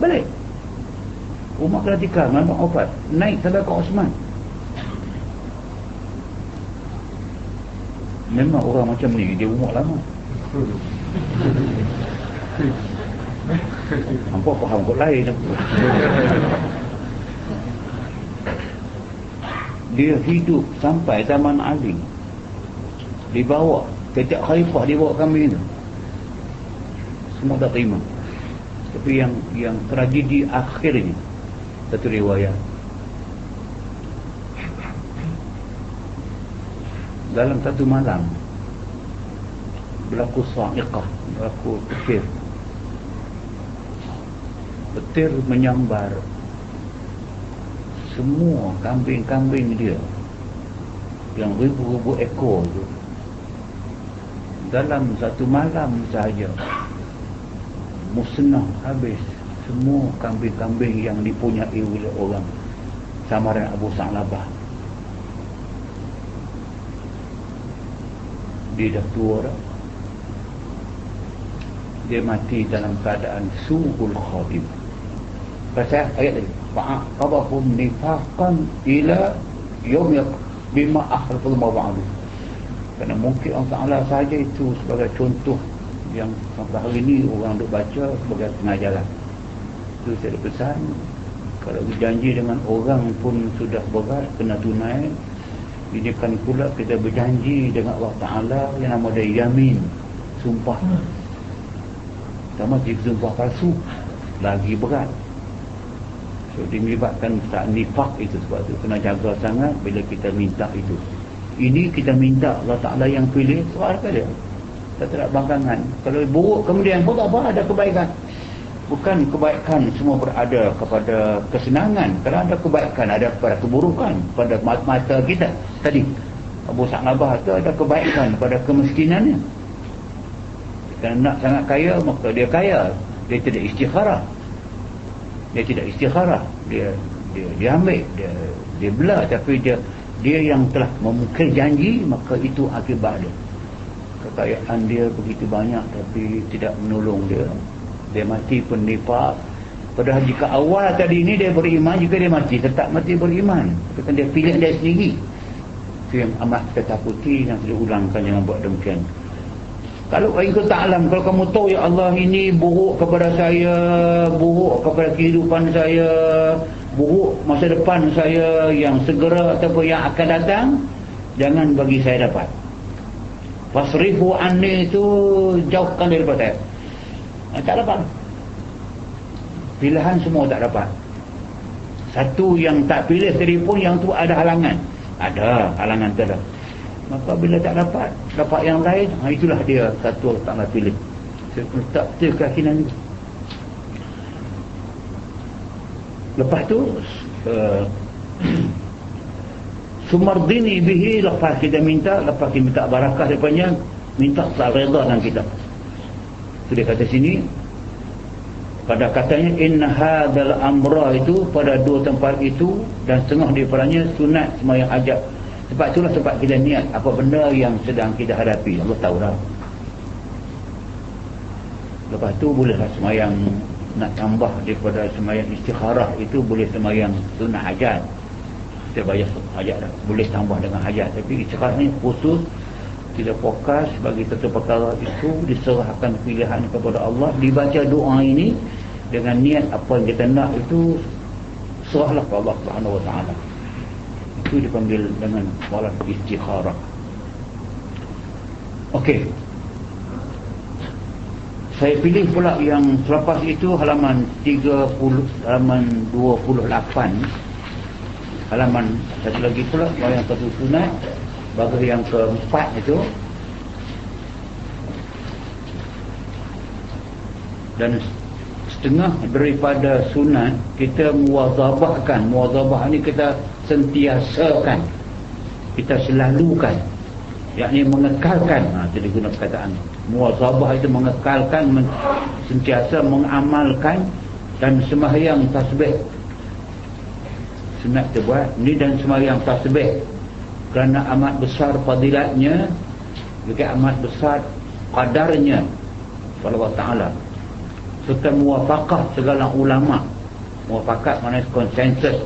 Balik. Umat kena tikar memang obat naik sampai ke Osman. Memang orang macam ni dia umur lama Nampak kok ampuk lain Dia hidup sampai zaman Ali. Dibawa Ketika khalifah dibawa kami ini. Semua tak terima Tapi yang yang tragedi akhirnya Satu riwayat Dalam satu malam berlaku sa'iqah berlaku petir petir menyambar semua kambing-kambing dia yang ribu-ribu ekor tu dalam satu malam sahaja. Musnah habis semua kambing-kambing yang dipunyai oleh orang. Samaran Abu Sa'labah. Dia dah tua dah dia mati dalam keadaan suhul khadim pasal ayat tadi fa'aqabahum nifaqan ila yawm bima akhlaful mawa'adu kerana mungkin Allah Ta'ala sahaja itu sebagai contoh yang sampai hari ini orang duk baca sebagai tengah jalan. Itu saya pesan. Kalau berjanji dengan orang pun sudah berat kena tunai ini kan pula kita berjanji dengan Allah Ta'ala yang nama dia Yamin. Sumpah sama jika sumpah palsu. Lagi berat. So dia melibatkan tak nifak itu sebab tu. Kena jaga sangat bila kita minta itu. Ini kita minta Allah Ta'ala yang pilih soal ke dia? Tak ada bangkangan. Kalau buruk kemudian tak apa ada kebaikan. Bukan kebaikan semua berada kepada kesenangan. Kalau ada kebaikan ada pada keburukan pada mata kita. Tadi Abu Sa'labah itu ada kebaikan pada kemiskinannya dan nak sangat kaya maka dia kaya. Dia tidak istikharah. Dia tidak istikharah. Dia dia dia ambil dia dia belah. Tapi dia dia yang telah memukul janji maka itu akibat dia. Kekayaan dia begitu banyak tapi tidak menolong dia. Dia mati pun nifak padahal jika awal tadi ini dia beriman juga dia mati tetap mati beriman. Tapi dia pilih dia sendiri. Itu yang amat kita takuti yang sudah ulangkan jangan buat demikian kalau engkau tak alam, kalau kamu tahu ya Allah ini buruk kepada saya, buruk kepada kehidupan saya, buruk masa depan saya yang segera ataupun yang akan datang, jangan bagi saya dapat. Fasrifu anni itu jauhkan daripada saya. Eh, tak dapat. Pilihan semua tak dapat. Satu yang tak pilih tadi pun yang tu ada halangan. Ada halangan tu ada maka bila tak dapat dapat yang lain ha, itulah dia satu tak nak pilih. Tu keyakinan ni lepas tu uh, sumardini bihi lepas kita minta lepas kita minta barakah daripadanya minta tak reda dengan kita. Itu dia kata sini pada katanya inna hadal amra itu pada dua tempat itu dan setengah daripadanya sunat semayang ajak sebab itulah sebab kita niat apa benda yang sedang kita hadapi. Allah tahu dah. Lepas tu bolehlah semayang nak tambah daripada semayang istikharah itu boleh semayang sunnah hajat. Kita bayar hajat dah. Boleh tambah dengan hajat. Tapi istikharah ni khusus tidak fokus bagi satu perkara itu diserahkan pilihan kepada Allah dibaca doa ini dengan niat apa yang kita nak itu serahlah kepada Allah Subhanahu Wa Taala itu dipanggil dengan solat istikharah. Okey. Saya pilih pula yang selepas itu halaman 30 halaman 28 halaman satu lagi pula yang satu sunat bagi yang keempat itu. Dan setengah daripada sunat kita muwazabahkan. Muwazabah ni kita sentiasakan. Kita selalukan. Yakni mengekalkan. Ha, jadi guna perkataan. Muazabah itu mengekalkan men, sentiasa mengamalkan dan sembahyang tasbih. Sunat kita buat ni dan sembahyang tasbih. Kerana amat besar fadilatnya juga amat besar qadarnya. Allah Ta'ala. Serta muafakah segala ulama. Muafakat maknanya konsensus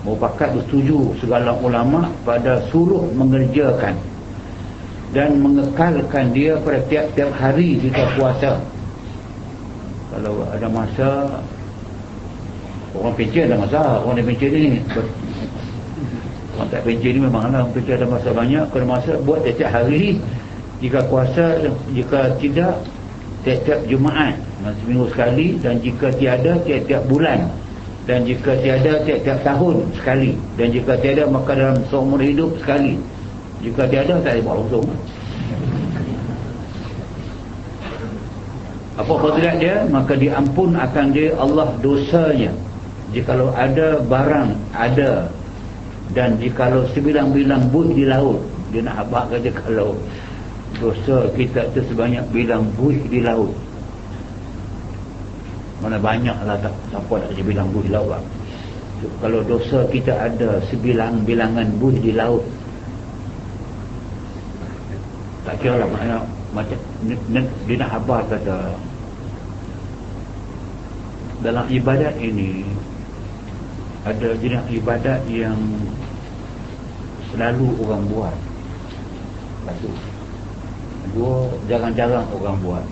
Mufakat bersetuju segala ulama pada suruh mengerjakan dan mengekalkan dia pada tiap-tiap hari jika puasa. Kalau ada masa orang pencet ada masa, orang yang pencet ni orang tak pencet ni memang lah, pencet ada masa banyak, kalau masa buat tiap-tiap hari. Jika puasa, jika tidak tiap-tiap Jumaat seminggu sekali dan jika tiada tiap-tiap bulan dan jika tiada tiap-tiap tahun sekali. Dan jika tiada maka dalam seumur hidup sekali. Jika dia ada tak boleh buat langsung apa fadilat dia? Maka diampun akan dia Allah dosanya. Jikalau ada barang ada. Dan jikalau sebilang-bilang buih di laut dia nak habak kata kalau dosa kita tu sebanyak bilang buih di laut mana banyak lah tak siapa nak je bilang buih laut lah. kalau dosa kita ada sebilang-bilangan buih di laut tak kira lah maknanya macam dia nak habak kata dalam ibadat ini ada jenis ibadat yang selalu orang buat. Satu. Dua jarang-jarang orang buat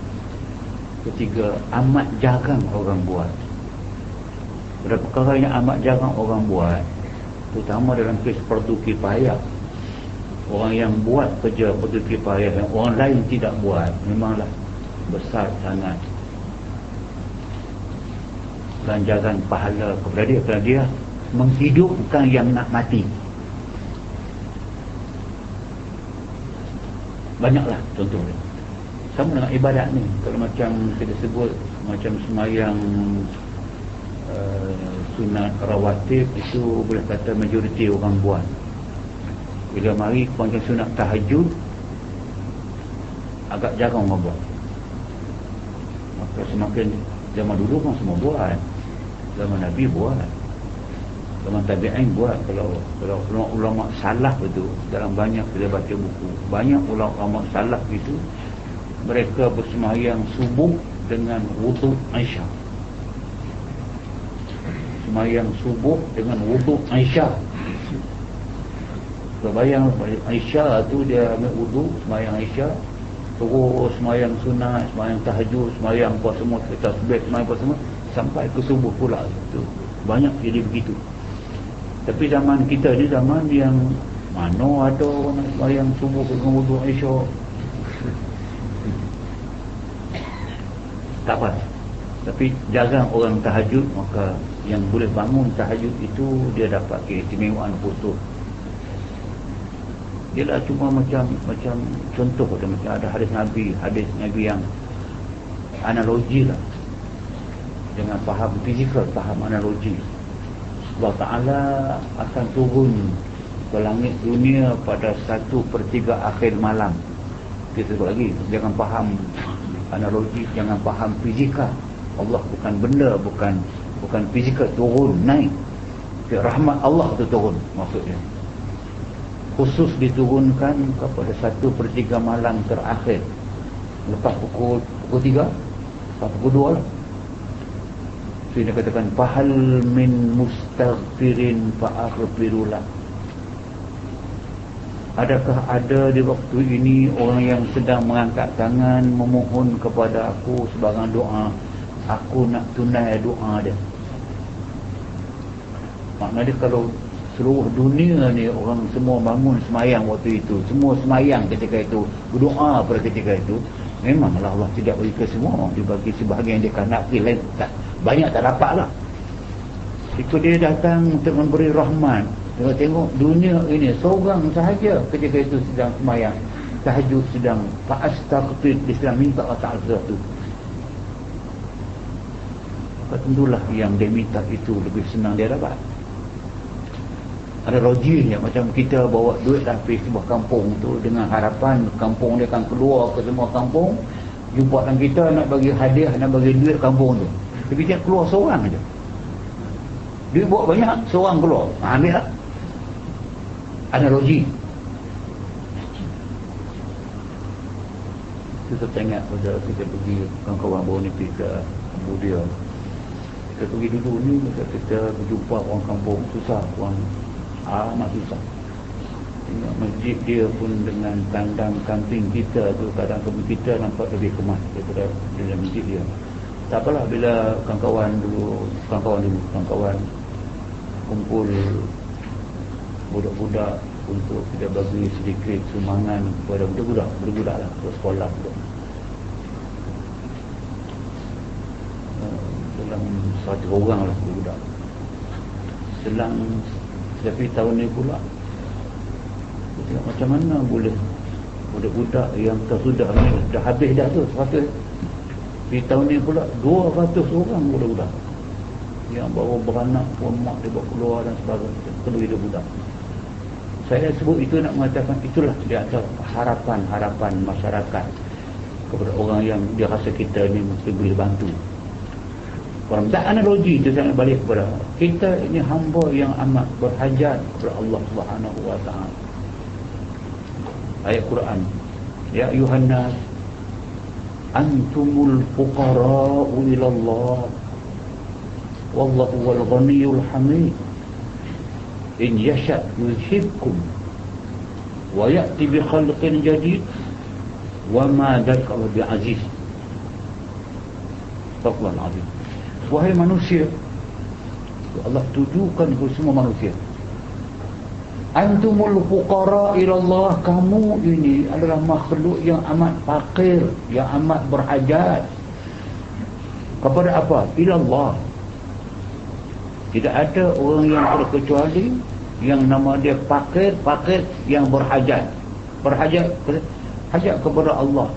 ketiga amat jarang orang buat. Pada perkara yang amat jarang orang buat terutama dalam kes perdu kipayah orang yang buat kerja perdu kipayah yang orang lain tidak buat memanglah besar sangat. Ganjaran pahala kepada dia kerana dia menghidupkan yang nak mati. Banyaklah contoh dia sama dengan ibadat ni. Kalau macam kita sebut macam semayang uh, sunat rawatib itu boleh kata majoriti orang buat. Bila mari macam sunat tahajud agak jarang orang buat. Maka semakin zaman dulu kan semua buat. Zaman Nabi buat. Zaman tabi'in buat. Kalau kalau ulama, ulama salah itu dalam banyak kita baca buku banyak ulama salah itu mereka bersemayang subuh dengan wuduk Aisyah. Semayang subuh dengan wuduk Aisyah. Terbayang Aisyah tu dia ambil wuduk semayang Aisyah. Terus semayang sunat semayang tahajud semayang apa semua kita sebab semayang apa semua sampai ke subuh pula tu. Banyak jadi begitu. Tapi zaman kita ni zaman yang mana ada orang nak bayang subuh dengan wuduk esok tak apa tapi jarang orang tahajud maka yang boleh bangun tahajud itu dia dapat keistimewaan khusus dia lah cuma macam macam contoh macam ada hadis Nabi hadis Nabi yang analogi lah. Dengan faham fizikal faham analogi. Allah Ta'ala akan turun ke langit dunia pada satu pertiga akhir malam. Kita sebut lagi jangan faham analogi jangan faham fizikal. Allah bukan benda bukan bukan fizikal turun naik. Rahmat Allah itu turun maksudnya. Khusus diturunkan kepada satu pertiga malam terakhir. Lepas pukul pukul tiga lepas pukul dua lah. Sehingga katakan fahal min mustaghfirin fa'aghfirullah adakah ada di waktu ini orang yang sedang mengangkat tangan memohon kepada aku sebagai doa? Aku nak tunai doa dia. Maknanya kalau seluruh dunia ni orang semua bangun semayang waktu itu semua semayang ketika itu berdoa pada ketika itu memanglah Allah tidak beri ke semua dia bagi sebahagian dia kanak banyak tak dapat lah. Itu dia datang untuk memberi rahmat tengok tengok dunia ini seorang sahaja ketika itu sedang semayang tahajud sedang fa'astaqfir dia sedang minta Allah Ta'ala sesuatu tentulah yang dia minta itu lebih senang dia dapat ada rojinya macam kita bawa duit dah pergi sebuah kampung tu dengan harapan kampung dia akan keluar ke semua kampung jumpa dengan kita nak bagi hadiah nak bagi duit kampung tu tapi dia keluar seorang aja. Dia buat banyak, seorang keluar. Ha, ambil lah. Analogi. Kita tengok pada kita pergi kawan-kawan baru ni pergi ke Cambodia. Kita pergi dulu ni, kita, kita berjumpa orang kampung susah. Orang amat susah. Tengok masjid dia pun dengan kandang kamping kita tu, kadang kebun kita nampak lebih kemas daripada dalam masjid dia tak apalah bila kawan-kawan dulu kawan-kawan dulu kawan-kawan kumpul budak-budak untuk kita bagi sedikit sumbangan kepada budak-budak budak-budak lah untuk sekolah budak. Dalam satu orang lah budak. Selang tapi tahun ni pula ya, macam mana boleh budak-budak yang tersudah ni dah habis dah tu 100 di tahun ni pula 200 orang budak-budak. Yang bawa beranak puan mak dia bawa keluar dan sebagainya kedua hidup budak saya sebut itu nak mengatakan itulah di antara harapan-harapan masyarakat kepada orang yang dia rasa kita ni mesti boleh bantu. Orang tak analogi itu saya balik kepada kita ini hamba yang amat berhajat kepada Allah Subhanahu wa taala. Ayat Quran. Ya ayuhan nas antumul fuqara'u ila Allah wallahu wal ghaniyul hamid in yasha yuhibkum wa ya'ti bi khalqin jadid wa ma dalika bi aziz Taqwa al-azim Wahai manusia Allah tujukan ke semua manusia. Antumul fuqara ilallah Kamu ini adalah makhluk yang amat fakir Yang amat berhajat. Kepada apa? Ilallah Tidak ada orang yang terkecuali Yang nama dia fakir Fakir yang berhajat. Berhajat Hajat kepada Allah.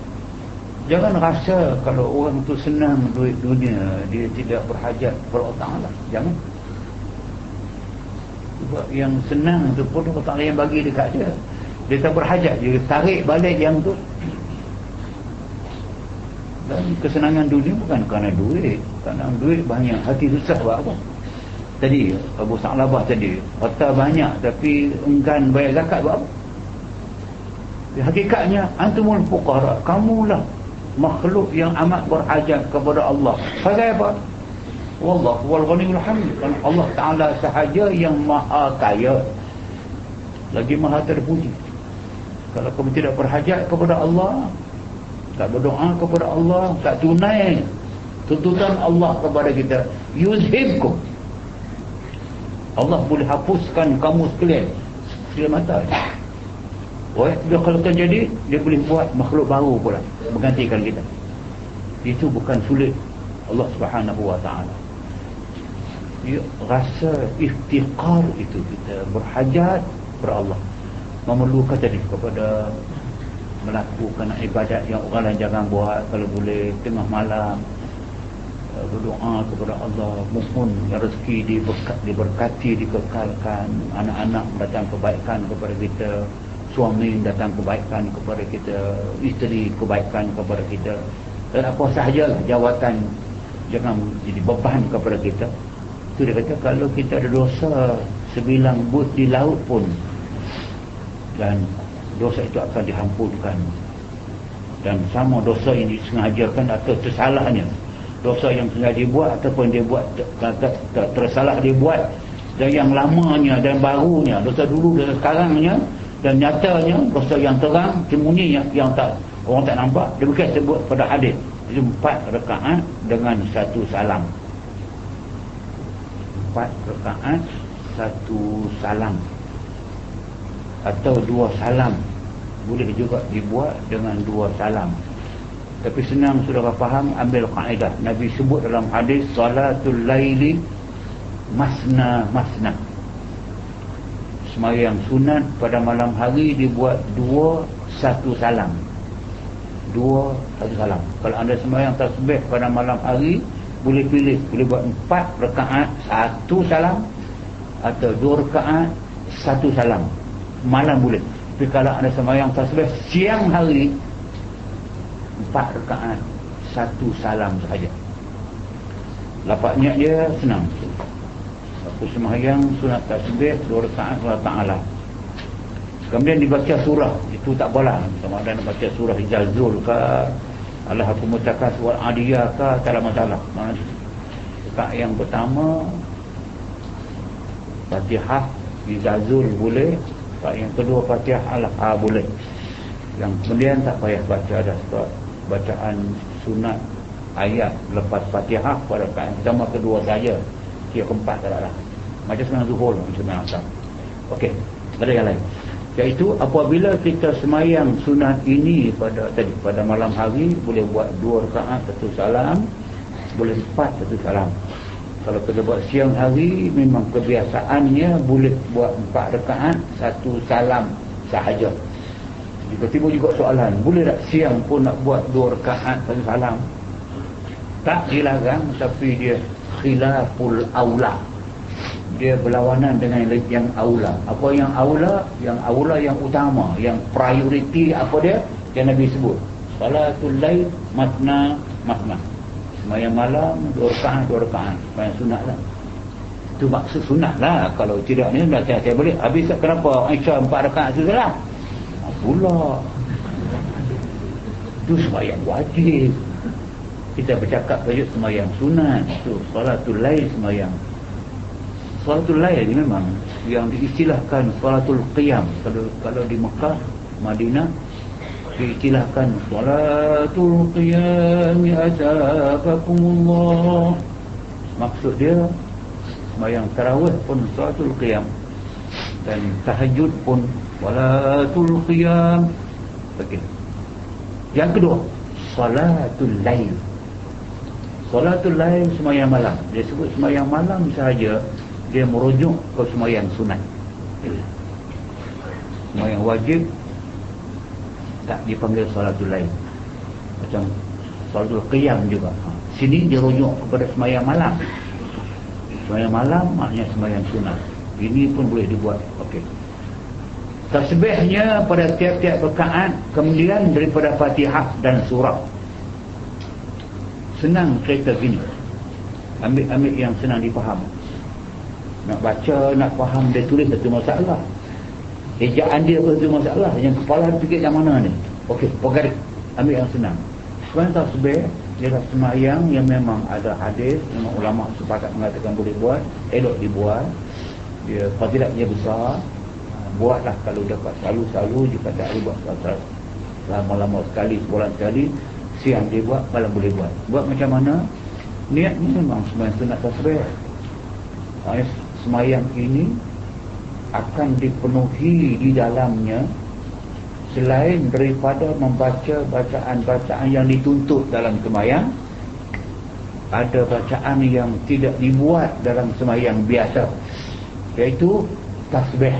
Jangan rasa kalau orang tu senang duit dunia Dia tidak berhajat kepada Allah Ta'ala. Jangan. Sebab yang senang tu pun Allah Ta'ala yang bagi dekat dia. Dia tak berhajat Dia tarik balik yang tu. Dan kesenangan dunia bukan kerana duit. Kerana duit banyak Hati susah buat apa Tadi Abu Sa'labah tadi Harta banyak tapi enggan bayar zakat buat apa Hakikatnya Antumul fuqara Kamulah makhluk yang amat berhajat kepada Allah Pasal apa? Wallah wal ghaniyul hamid. Allah Taala sahaja yang maha kaya. Lagi maha terpuji. Kalau kamu tidak berhajat kepada Allah, tak berdoa kepada Allah, tak tunai tuntutan Allah kepada kita, yuzhibkum. Allah boleh hapuskan kamu sekalian. Sekalian mata. Wah, dia kalau terjadi, dia boleh buat makhluk baru pula. Menggantikan kita. Itu bukan sulit. Allah Subhanahu wa taala. Ya, rasa iftiqar itu kita berhajat kepada Allah. Memerlukan tadi kepada melakukan ibadat yang orang lain jangan buat. Kalau boleh tengah malam berdoa kepada Allah mohon yang rezeki diberkat, diberkati dikekalkan. Anak-anak datang kebaikan kepada kita. Suami datang kebaikan kepada kita. Isteri kebaikan kepada kita. Dan apa sahajalah jawatan jangan jadi beban kepada kita. Itu dia kata kalau kita ada dosa sebilang but di laut pun dan dosa itu akan dihampunkan dan sama dosa yang disengajakan atau tersalahnya dosa yang sengaja dibuat ataupun dia buat tersalah dia buat dan yang lamanya dan barunya dosa dulu dan sekarangnya dan nyatanya dosa yang terang sembunyinya yang tak orang tak nampak demikian sebut pada hadis. Itu empat rekaat dengan satu salam. Empat rekaat satu salam. Atau dua salam. Boleh juga dibuat dengan dua salam tapi senang saudara faham ambil kaedah. Nabi sebut dalam hadis salatul laili masna masna. Semayang sunat pada malam hari dibuat dua satu salam. Dua satu salam. Kalau anda semayang tasbih pada malam hari boleh pilih. Boleh buat empat rekaat satu salam atau dua rekaat satu salam. Malam boleh. Tapi kalau anda semayang tasbih siang hari empat rekaat satu salam sahaja. Lapaknya dia senang. Aku semayang sunat tasbih dua rekaat Allah Ta'ala. Kemudian dibaca surah. Itu tak boleh. Sama ada nak baca surah Ijazul ke Allah aku mutakas wal adiyah ke tak ada masalah. Kak yang pertama Fatihah Izazul boleh. Kak yang kedua Fatihah Al-Ha boleh. Yang kemudian tak payah baca dah sebab Bacaan sunat Ayat lepas Fatihah pada yang pertama kedua saja Kira keempat tak ada Macam sebenarnya zuhur Macam sebenarnya asal Okey Ada yang lain? Iaitu apabila kita semayang sunat ini pada tadi pada malam hari boleh buat dua rakaat satu salam boleh empat satu salam. Kalau kita buat siang hari memang kebiasaannya boleh buat empat rakaat satu salam sahaja tiba-tiba juga soalan boleh tak siang pun nak buat dua rekaat satu salam? Tak dilarang tapi dia khilaful aula. Dia berlawanan dengan yang aula. Apa yang aula? Yang aula yang utama yang priority apa dia? Yang Nabi sebut. Salatul lail matna matna. Semayang malam dua rekaat dua rekaat semayang sunat lah. Itu maksud sunat lah. Kalau tidak ni dah saya boleh. Habis kenapa? Aisyah empat rekaat tu salah pula. Itu semayang wajib. Kita bercakap saja semayang sunat. Itu salatul lail semayang salatul lail ni memang yang diistilahkan salatul qiyam. Kalau kalau di Mekah Madinah diistilahkan salatul qiyam azabakumullah. Maksud dia semayang tarawih pun salatul qiyam. Dan tahajud pun salatul qiyam. Okay. yang kedua salatul lail. Salatul lail semayang malam. Dia sebut semayang malam sahaja dia merujuk ke semayang sunat. Semayang wajib tak dipanggil salatul lain macam salatul qiyam juga. Ha. sini dia rujuk kepada semayang malam. Semayang malam maknanya semayang sunat. Ini pun boleh dibuat. Okey tasbihnya pada tiap-tiap rekaat kemudian daripada fatihah dan surah. Senang cerita gini ambil-ambil yang senang dipaham. Nak baca, nak faham dia tulis satu masalah. Ejaan dia pun satu masalah? Yang kepala fikir yang mana ni? Ok, pokok ambil yang senang. Sebenarnya tasbih dia semayang yang memang ada hadis memang ulama sepakat mengatakan boleh buat elok dibuat. Dia fadilatnya besar buatlah kalau dapat selalu-selalu jika tak boleh buat lama-lama sekali sebulan sekali siang dia buat malam boleh buat. Buat macam mana? Niatnya memang semayang sunat tasbih. Semayang ini akan dipenuhi di dalamnya selain daripada membaca bacaan-bacaan yang dituntut dalam semayang ada bacaan yang tidak dibuat dalam semayang biasa iaitu tasbih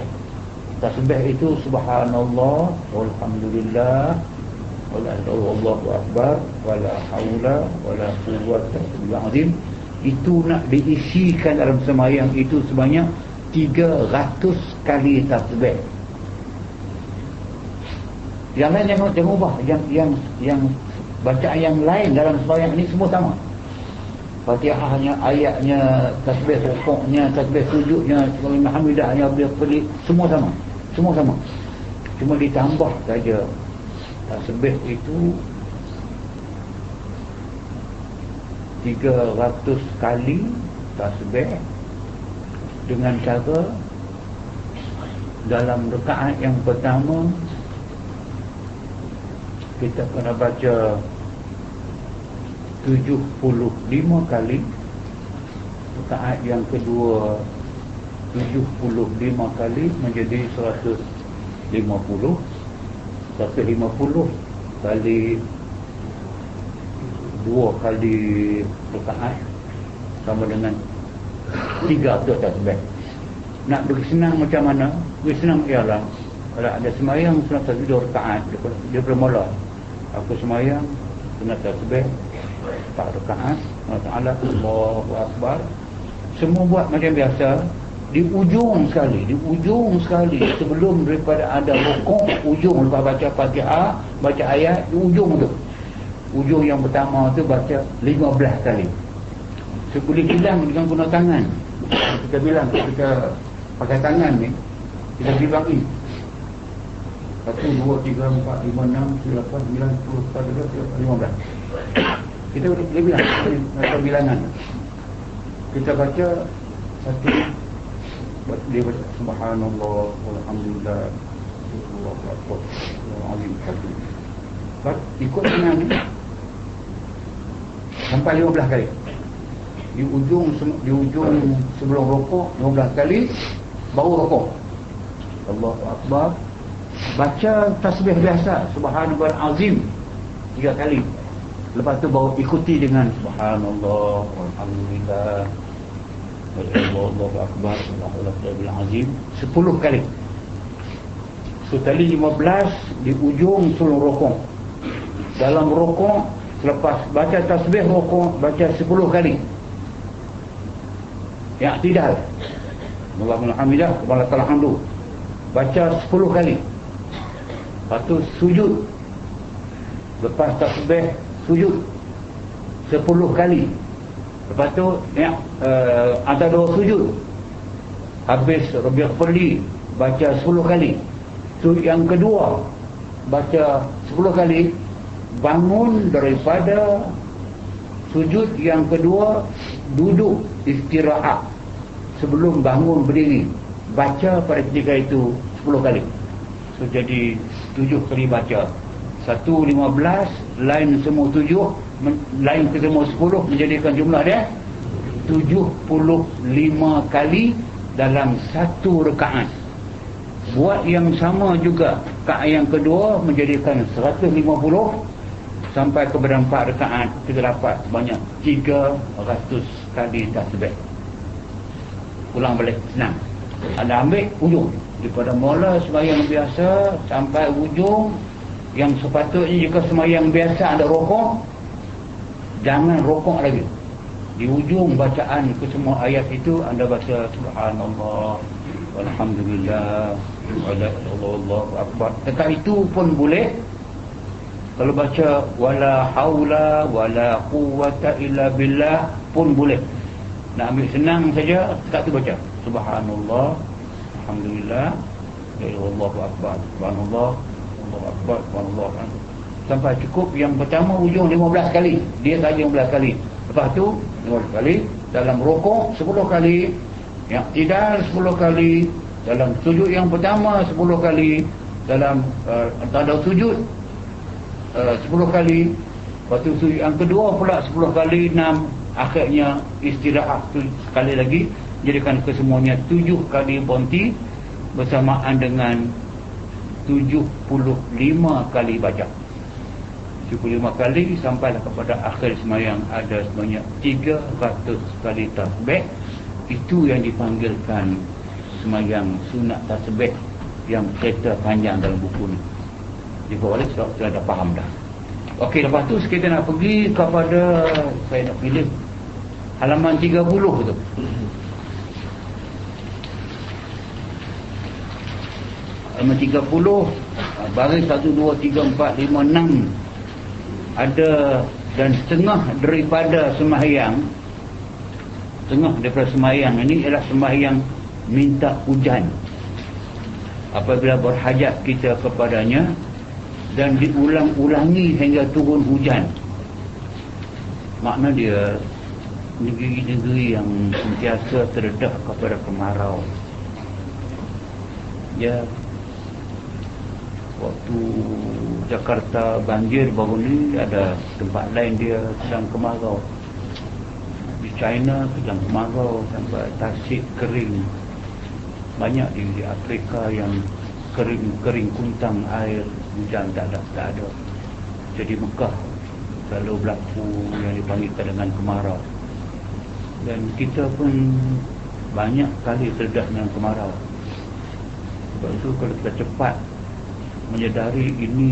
tasbih itu subhanallah walhamdulillah wala Allahu akbar wala haula wala quwwata illa azim itu nak diisikan dalam semayang itu sebanyak 300 kali tasbih. Yang lain jangan, jangan ubah. Yang, yang, yang bacaan yang lain dalam sembahyang ini semua sama. Fatihahnya, ayatnya tasbih rukuknya, tasbih sujudnya hamidahnya, pelik semua sama semua sama. Cuma ditambah saja. Tasbih itu 300 kali tasbih dengan cara dalam rekaat yang pertama kita kena baca 75 kali rekaat yang kedua 75 kali menjadi 150 150 kali dua kali rekaat sama dengan tiga tu tasbih nak bagi senang macam mana? Bagi senang ialah kalau ada semayang sunat tasbih dua rekaat dia bermula aku semayang sunat tasbih tak rekaat Allah Allahu Akbar. Semua buat macam biasa di ujung sekali di ujung sekali sebelum daripada ada rukuk ujung lepas baca fatihah baca ayat di ujung tu. Ujung yang pertama tu baca 15 kali. So, boleh bilang dengan guna tangan. Kita bilang kita pakai tangan ni kita bilang ni 1, 2, 3, 4, 5, 6, 7, 8, 9, 10, 11, 12, 15 kita boleh bilang macam bilangan. Kita baca satu dia baca subhanallah walhamdulillah Allah Akbar Hakim ikut dengan sampai 15 kali. Di ujung di ujung sebelum rokok 15 kali baru rokok. Allah Akbar. Baca tasbih biasa subhanallah azim. Tiga kali. Lepas tu baru ikuti dengan subhanallah alhamdulillah Allah Akbar Allah Akbar azim 10 kali. So tali 15 di ujung sulung rokok. Dalam rokok selepas baca tasbih rokok baca 10 kali. Ya tidak Allahumma hamidah wa lakal hamdu baca 10 kali. Lepas tu sujud. Lepas tasbih sujud. 10 kali lepas tu ya uh, antara dua sujud. Habis Rabi'ah Perli baca 10 kali. Sujud yang kedua baca 10 kali. Bangun daripada sujud yang kedua duduk istirahat sebelum bangun berdiri. Baca pada ketika itu 10 kali. So jadi 7 kali baca. 1.15 lain semua 7 lain ke semua 10 menjadikan jumlah dia 75 kali dalam satu rekaat buat yang sama juga rekaat yang kedua menjadikan 150 sampai kepada empat rekaat kita dapat sebanyak 300 kali tasbih ulang balik senang. Anda ambil ujung. Daripada mula semayang biasa sampai ujung yang sepatutnya jika semayang biasa ada rokok jangan rokok lagi. Di ujung bacaan ke semua ayat itu anda baca subhanallah walhamdulillah wallahu akbar. Dekat itu pun boleh. Kalau baca wala haula wala quwata illa billah pun boleh. Nak ambil senang saja tak tu baca. Subhanallah alhamdulillah wallahu akbar. Subhanallah wallahu akbar. Akbar sampai cukup yang pertama ujung 15 kali. Dia saja 15 kali. Lepas tu 15 kali dalam rokok 10 kali yang tidak 10 kali dalam sujud yang pertama 10 kali dalam uh, tanda sujud uh, 10 kali. Lepas tu sujud yang kedua pula 10 kali 6 akhirnya istirahat tu sekali lagi. Jadikan kesemuanya 7 kali bonti bersamaan dengan 75 kali baca 75 kali sampailah kepada akhir semayang ada sebanyak 300 kali tasbih. Itu yang dipanggilkan semayang sunat tasbih yang cerita panjang dalam buku ni. Jika boleh sebab kita dah faham dah. Ok lepas tu kita nak pergi kepada saya nak pilih halaman 30 tu. Halaman 30 baris 1, 2, 3, 4, 5, 6 ada dan setengah daripada sembahyang setengah daripada sembahyang ini ialah sembahyang minta hujan. Apabila berhajat kita kepadanya dan diulang-ulangi hingga turun hujan. Makna dia negeri-negeri yang sentiasa terdedah kepada kemarau. Ya waktu Jakarta banjir baru ni ada tempat lain dia sedang kemarau. Di China sedang kemarau sampai tasik kering. Banyak di, di Afrika yang kering kering kuntang air hujan tak ada tak ada. Jadi Mekah selalu berlaku yang dipanggilkan dengan kemarau. Dan kita pun banyak kali terdedah dengan kemarau. Sebab itu kalau kita cepat menyedari ini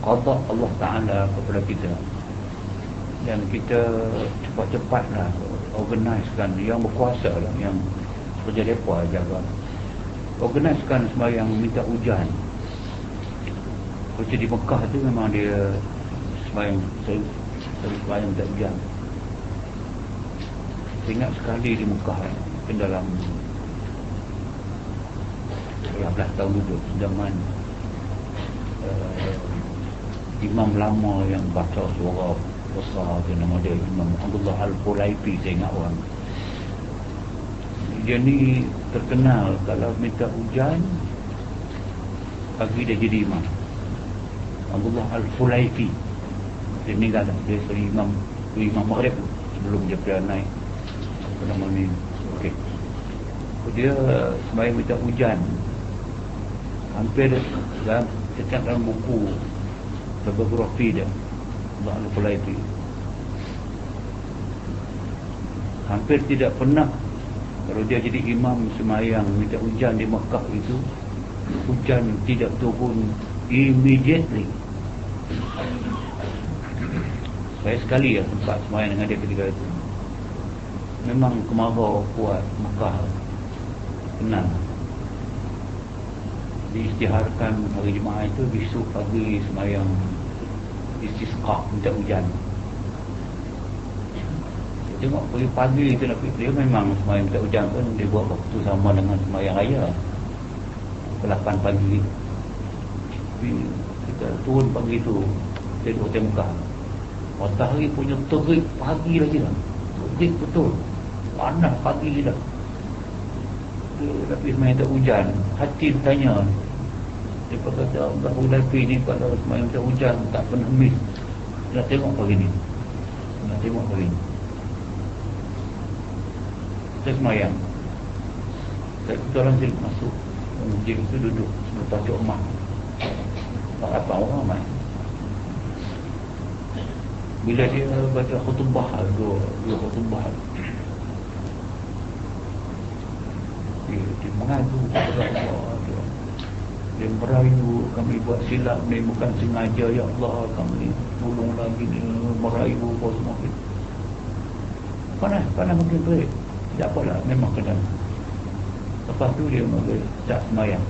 qada Allah Taala kepada kita. Dan kita cepat-cepatlah organisekan yang berkuasa lah yang kerja depa jaga. Organisekan sembahyang minta hujan. Kerja di Mekah tu memang dia sembahyang sembahyang minta hujan ingat sekali di Mekah ke dalam 15 tahun duduk zaman uh, imam lama yang baca suara besar dia nama dia Imam Abdullah Al-Qulaifi saya ingat orang. Dia ni terkenal kalau minta hujan pagi dia jadi imam. Abdullah Al-Qulaifi dia meninggal dia sebagai imam imam maghrib sebelum dia pergi naik apa nama ni okay. dia sebagai minta hujan hampir dalam setiap dalam buku biografi dia. Allah Al-Qulaifi hampir tidak pernah kalau dia jadi imam semayang minta hujan di Mekah itu hujan tidak turun immediately. Saya sekali ya sempat semayang dengan dia ketika itu. Memang kemarau kuat Mekah. Tenang diistiharkan hari Jumaat itu besok pagi semayang istisqa minta hujan. Tengok pagi pagi itu nak dia memang semayang minta hujan pun dia buat waktu sama dengan semayang raya. Ke 8 pagi. Tapi kita turun pagi itu kita duduk tengah matahari punya terik pagi lagi lah. Terik betul. Panas pagi dah. Tapi semayang tak hujan. Hati tanya dia kata Allah Ulafi ni? Kalau semayang tak hujan tak pernah miss nak tengok pagi ni. Nak tengok pagi ni. Saya semayang. Saya kata orang jadi masuk. Masjid itu duduk sebelah cok emak tak apa orang main bila dia baca khutbah dua, dua khutbah. Dia, dia mengadu kepada Allah dia, merayu kami buat silap ni bukan sengaja ya Allah kami tolong lagi ni merayu apa semua. Panas panas mungkin terik tak apalah memang kena. Lepas tu dia mula tak semayang.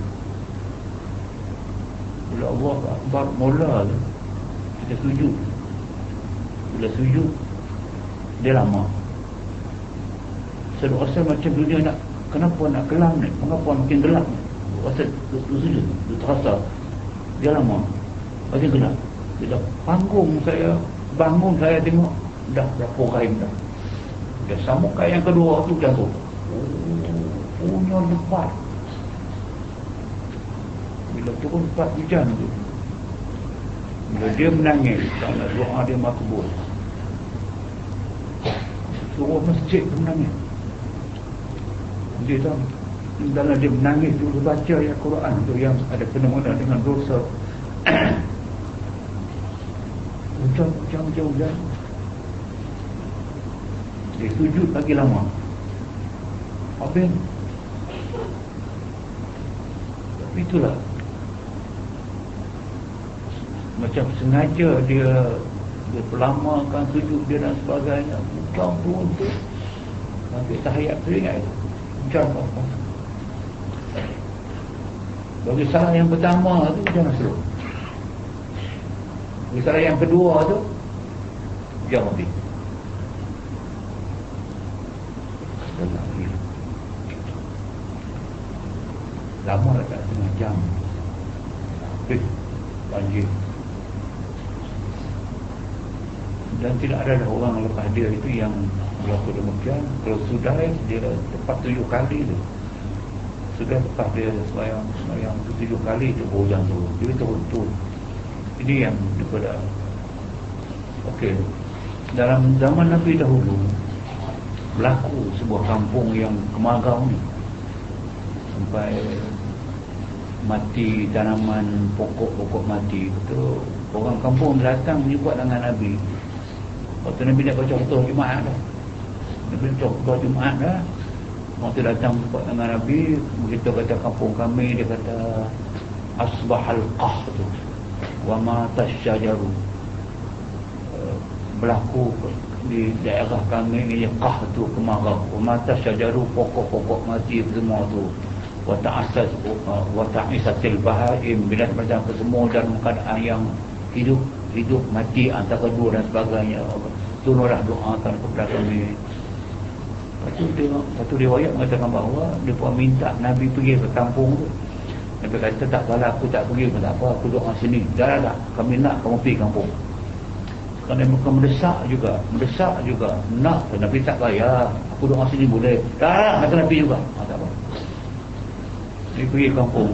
Bila Allah Akbar mula kita sujud. Bila sujud dia lama. Saya rasa macam dunia nak kenapa nak kelam ni? Mengapa makin gelap ni rasa tu sujud tu terasa. Dia lama. Makin gelap. Bila panggung saya bangun saya tengok dah berapa kain dah. Dia sambung kain yang kedua tu jatuh oh, punya lepas bila turun lepas hujan tu. Bila dia menangis kerana doa dia makbul suruh masjid tu menangis. Dia tahu dalam dia menangis dia baca ayat Quran tu yang ada kena dengan dosa. Hujan hujan hujan hujan. Dia sujud lagi lama. Habis tapi itulah. Macam sengaja dia dia pelamakan sujud dia dan sebagainya. Bukan turun tu sampai tahiyat teringat bukan apa bagi salah yang pertama tu jangan seluruh bagi salah yang kedua tu jangan habis lama lah tak setengah jam. Habis banjir. Dan tidak ada dah orang lepas dia itu yang berlaku demikian. Kalau sudah dia tepat tujuh kali tu sudah lepas dia semayang tu tujuh kali tu hujan tu. Dia turun. Tu ini yang daripada ok dalam zaman Nabi dahulu berlaku sebuah kampung yang kemagau ni. Sampai mati tanaman pokok-pokok mati. Betul. Orang kampung datang menyebut dengan Nabi. Waktu Nabi nak baca khutbah Jumaat dah. Nabi baca khutbah Jumaat dah. Waktu datang jumpa dengan Nabi, begitu kata kampung kami, dia kata asbahal qahdu wa ma tasyajaru. Eh, berlaku di daerah kami ini qahdu kemarau. Wa ma tasyajaru pokok-pokok mati semua tu. Wa ta'asas wa ta'isatil bahaim bila macam semua dalam keadaan yang hidup hidup mati antara dua dan sebagainya tunurlah doakan kepada kami Lepas tu tengok satu riwayat mengatakan bahawa dia pun minta Nabi pergi ke kampung tu. Nabi kata tak salah aku tak pergi tak apa aku doa sini. Dah dah dah kami nak kamu pergi kampung. Kerana mereka mendesak juga mendesak juga. Nak Nabi tak bayar aku doa sini boleh. Tak nak kena pergi juga. Ha, tak apa. Dia pergi kampung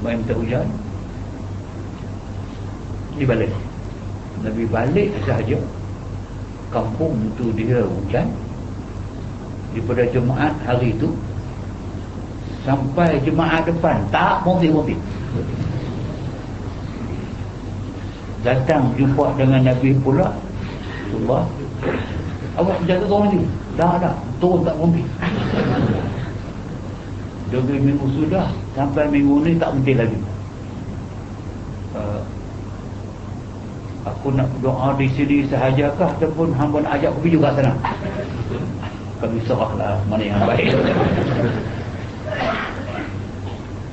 main minta hujan. Dia balik. Nabi balik sahaja kampung itu dia hujan daripada jemaat hari itu sampai jemaat depan tak mobil-mobil. Datang jumpa dengan Nabi pula Allah awak jaga kau ni? Dah dah turun tak mobil. Dua minggu sudah sampai minggu ni tak berhenti lagi. Uh, aku nak doa di sini sahajakah ataupun hamba nak ajak pergi juga sana kami serahlah mana yang baik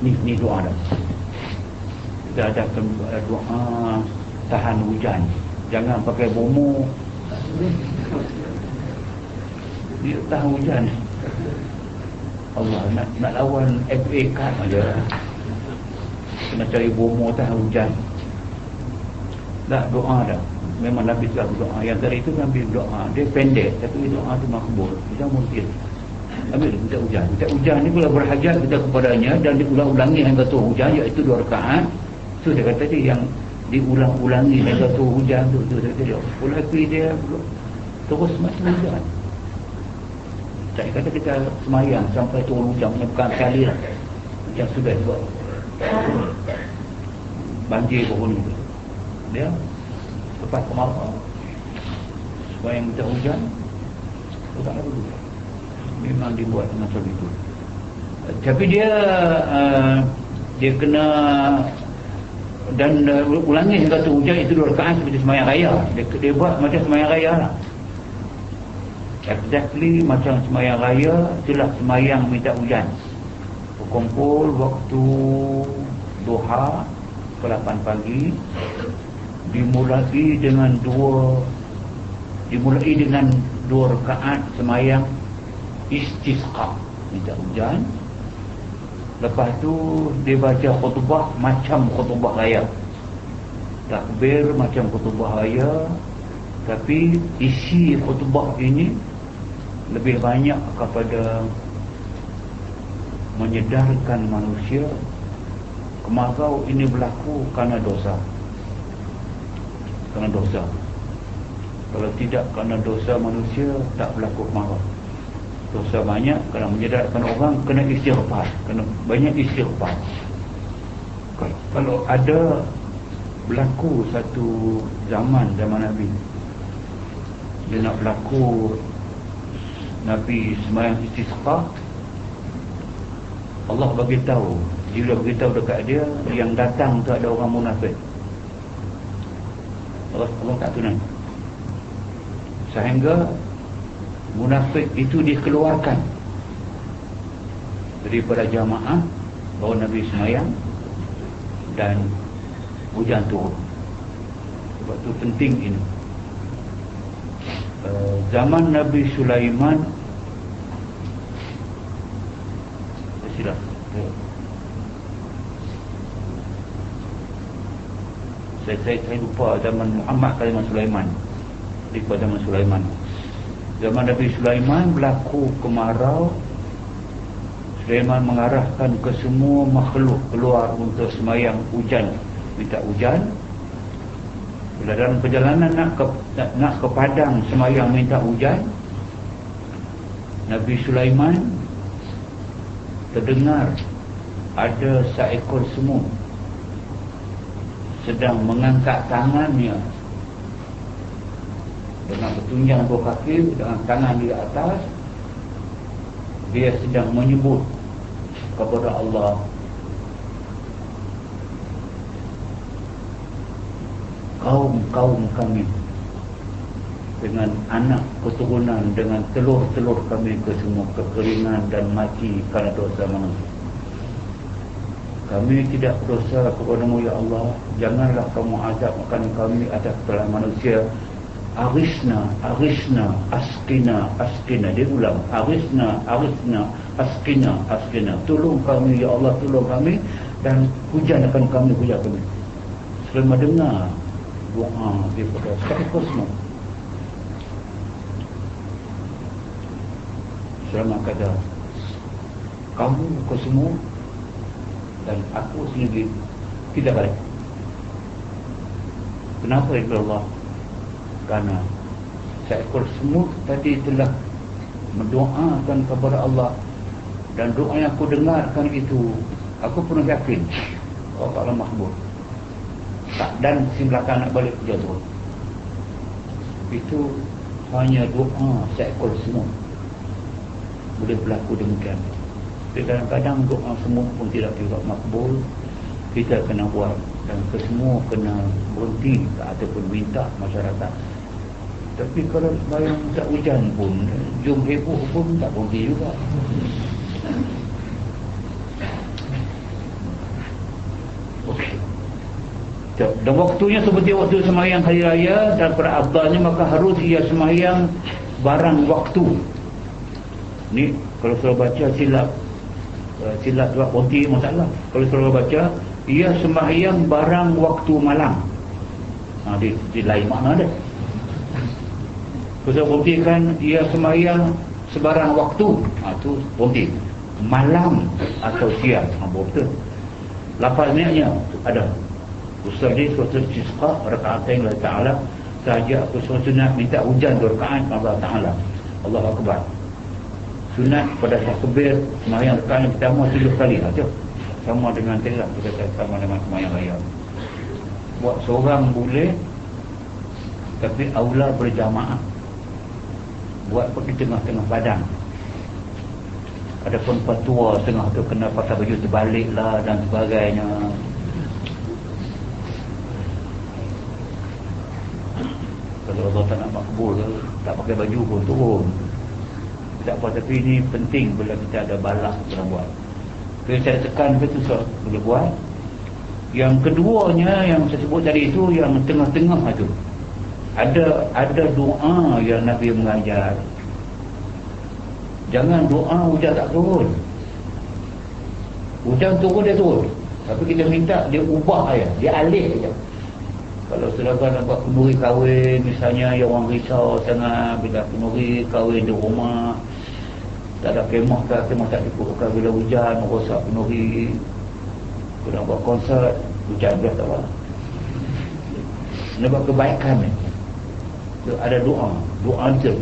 ni ni doa dah kita ada doa tahan hujan jangan pakai bomo dia tahan hujan Allah nak nak lawan FA Cup aja. Kena cari bomo tahan hujan. Tak doa dah. Memang Nabi sudah doa. Yang dari itu Nabi doa. Dia pendek. Tapi doa itu makbul. Kita mungkin. Ambil minta hujan. Minta hujan ni pula berhajat kita kepadanya. Dan diulang-ulangi yang kata hujan. Iaitu dua rekaat. So dia kata dia yang diulang-ulangi yang kata hujan tu. Dia kata dia. Pulaki dia terus macam hujan. Saya kata kita semayang sampai turun hujan punya bukan sekali lah. Yang sudah buat. Banjir pun. Dia lepas kemarau. Semayang minta hujan. Tak ada. Memang dibuat macam itu. Tapi dia uh, dia kena dan uh, ulangi yang kata hujan itu dua rekaan seperti semayang raya. Dia, dia buat macam semayang raya lah exactly macam semayang raya itulah semayang minta hujan berkumpul waktu duha ke 8 pagi dimulai dengan dua dimulai dengan dua rekaat semayang istisqa. Minta hujan. Lepas tu dia baca khutbah macam khutbah raya. Takbir macam khutbah raya. Tapi isi khutbah ini lebih banyak kepada menyedarkan manusia. Kemarau ini berlaku kerana dosa kerana dosa. Kalau tidak kerana dosa manusia tak berlaku kemarau dosa banyak kerana menyedarkan orang kena istighfar. Kena banyak istighfar. Kalau ada berlaku satu zaman zaman Nabi dia nak berlaku Nabi semayang istisqa Allah bagi tahu. Dia bagi tahu dekat dia yang datang tu ada orang munafik Allah, Allah tak tunai sehingga munafik itu dikeluarkan daripada jamaah bahawa Nabi semayang dan hujan turun. Sebab tu penting ini. Eh, zaman Nabi Sulaiman silap saya, saya, saya lupa zaman Muhammad ke zaman Sulaiman. Lupa zaman Sulaiman. Zaman Nabi Sulaiman berlaku kemarau. Sulaiman mengarahkan ke semua makhluk keluar untuk semayang hujan. Minta hujan. Bila dalam perjalanan nak ke, nak, nak ke padang semayang minta hujan Nabi Sulaiman terdengar ada seekor semut sedang mengangkat tangannya. Dengan bertunjang dua kaki dengan tangan di atas dia sedang menyebut kepada Allah. Kaum-kaum kami dengan anak keturunan dengan telur-telur kami ke semua kekeringan dan mati kerana dosa manusia kami tidak berdosa kepadamu ya Allah. Janganlah kamu azabkan kami atas kesalahan manusia. Arisna arisna askina askina. Dia ulang. Arisna arisna askina askina. Tolong kami ya Allah tolong kami. Dan hujankan kami hujan kami. Selama dengar doa daripada seekor semua. Selama kata. Kamu semua dan aku sendiri tidak baik. Kenapa itu Allah? Kerana seekor semut tadi telah mendoakan kepada Allah. Dan doa yang aku dengarkan itu aku pun yakin Allah Ta'ala makbul. Dan si belakang nak balik tu. Itu hanya doa seekor semua boleh berlaku demikian tapi kadang-kadang doa semua pun tidak juga makbul kita kena buat dan kesemua kena berhenti ataupun minta masyarakat tapi kalau bayang tak hujan pun jom heboh pun tak berhenti juga Okey. Dan waktunya seperti waktu semayang hari raya dan pada maka harus ia semayang barang waktu. Ni kalau suruh baca silap silap sebab konti masalah. Kalau suruh baca ia semayang barang waktu malam. Ha, di, di lain makna dia. Kalau konti kan ia semayang sebarang waktu. Ha, tu. Malam atau siang. Ha, betul. Lafaz niatnya ada. Usalli suatu isqa rakaatain Allah Ta'ala sahaja aku suatu sunat minta hujan dua rakaat Allah Ta'ala Allah Akbar sunat pada takbir semayang yang pertama tujuh kali aja sama dengan telah kita sama dengan semayang raya. Buat seorang boleh tapi aula berjamaah. Buat pergi tengah-tengah badan ada pun petua tengah tu kena pakai baju terbalik lah dan sebagainya. Kalau Allah tak nak makbul tak pakai baju pun turun tak apa tapi ini penting bila kita ada balak kita buat. Kalau saya tekan ke tu boleh buat. Yang keduanya yang saya sebut tadi itu yang tengah-tengah tu. Ada ada doa yang Nabi mengajar. Jangan doa hujan tak turun. Hujan turun dia turun. Tapi kita minta dia ubah aja dia alih aja. Kalau saudara nak buat kenduri kahwin misalnya yang orang risau sangat bila kenduri kahwin di rumah tak ada kemah ke kemah tak dipukulkan bila hujan merosak kalau nak buat konsert hujan biar tak apa nak buat kebaikan ni ada doa doa je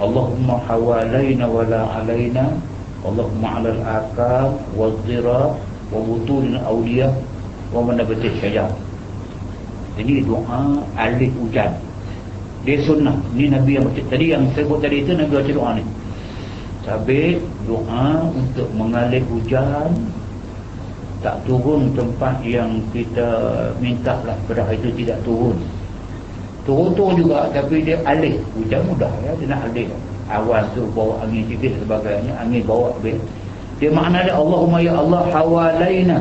Allahumma hawalaina wala alaina Allahumma ala al-akam wa zira wa butulin awliya wa manabatih syajar jadi doa alif hujan. Dia sunnah. Ni Nabi yang baca. Tadi yang saya sebut tadi itu Nabi baca doa ni. Sabit doa untuk mengalih hujan tak turun tempat yang kita minta lah. Pada hari itu tidak turun. Turun-turun juga tapi dia alih. Hujan mudah ya. Dia nak alih. Awal tu bawa angin sikit sebagainya. Angin bawa habis. Dia makna dia Allahumma ya Allah hawalaina.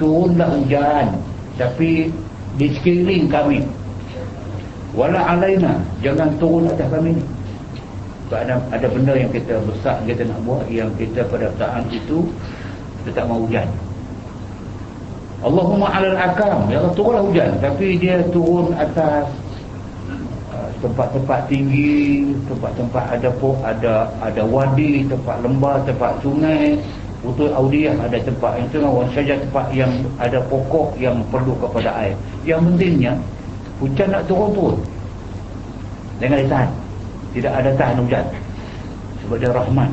Turunlah hujan. Tapi di sekeliling kami. Wala alaina. Jangan turun atas kami ni ada, ada benda yang kita besar kita nak buat yang kita pada saat itu kita tak mau hujan Allahumma alal akam ya Allah turunlah hujan tapi dia turun atas uh, tempat-tempat tinggi tempat-tempat ada pok ada ada wadi tempat lembah tempat sungai Butuh Audiyah ada tempat yang tengah saja tempat yang ada pokok yang perlu kepada air. Yang pentingnya hujan nak turun-turun. Jangan ditahan. Tidak ada tahan hujan. Sebab dia rahman.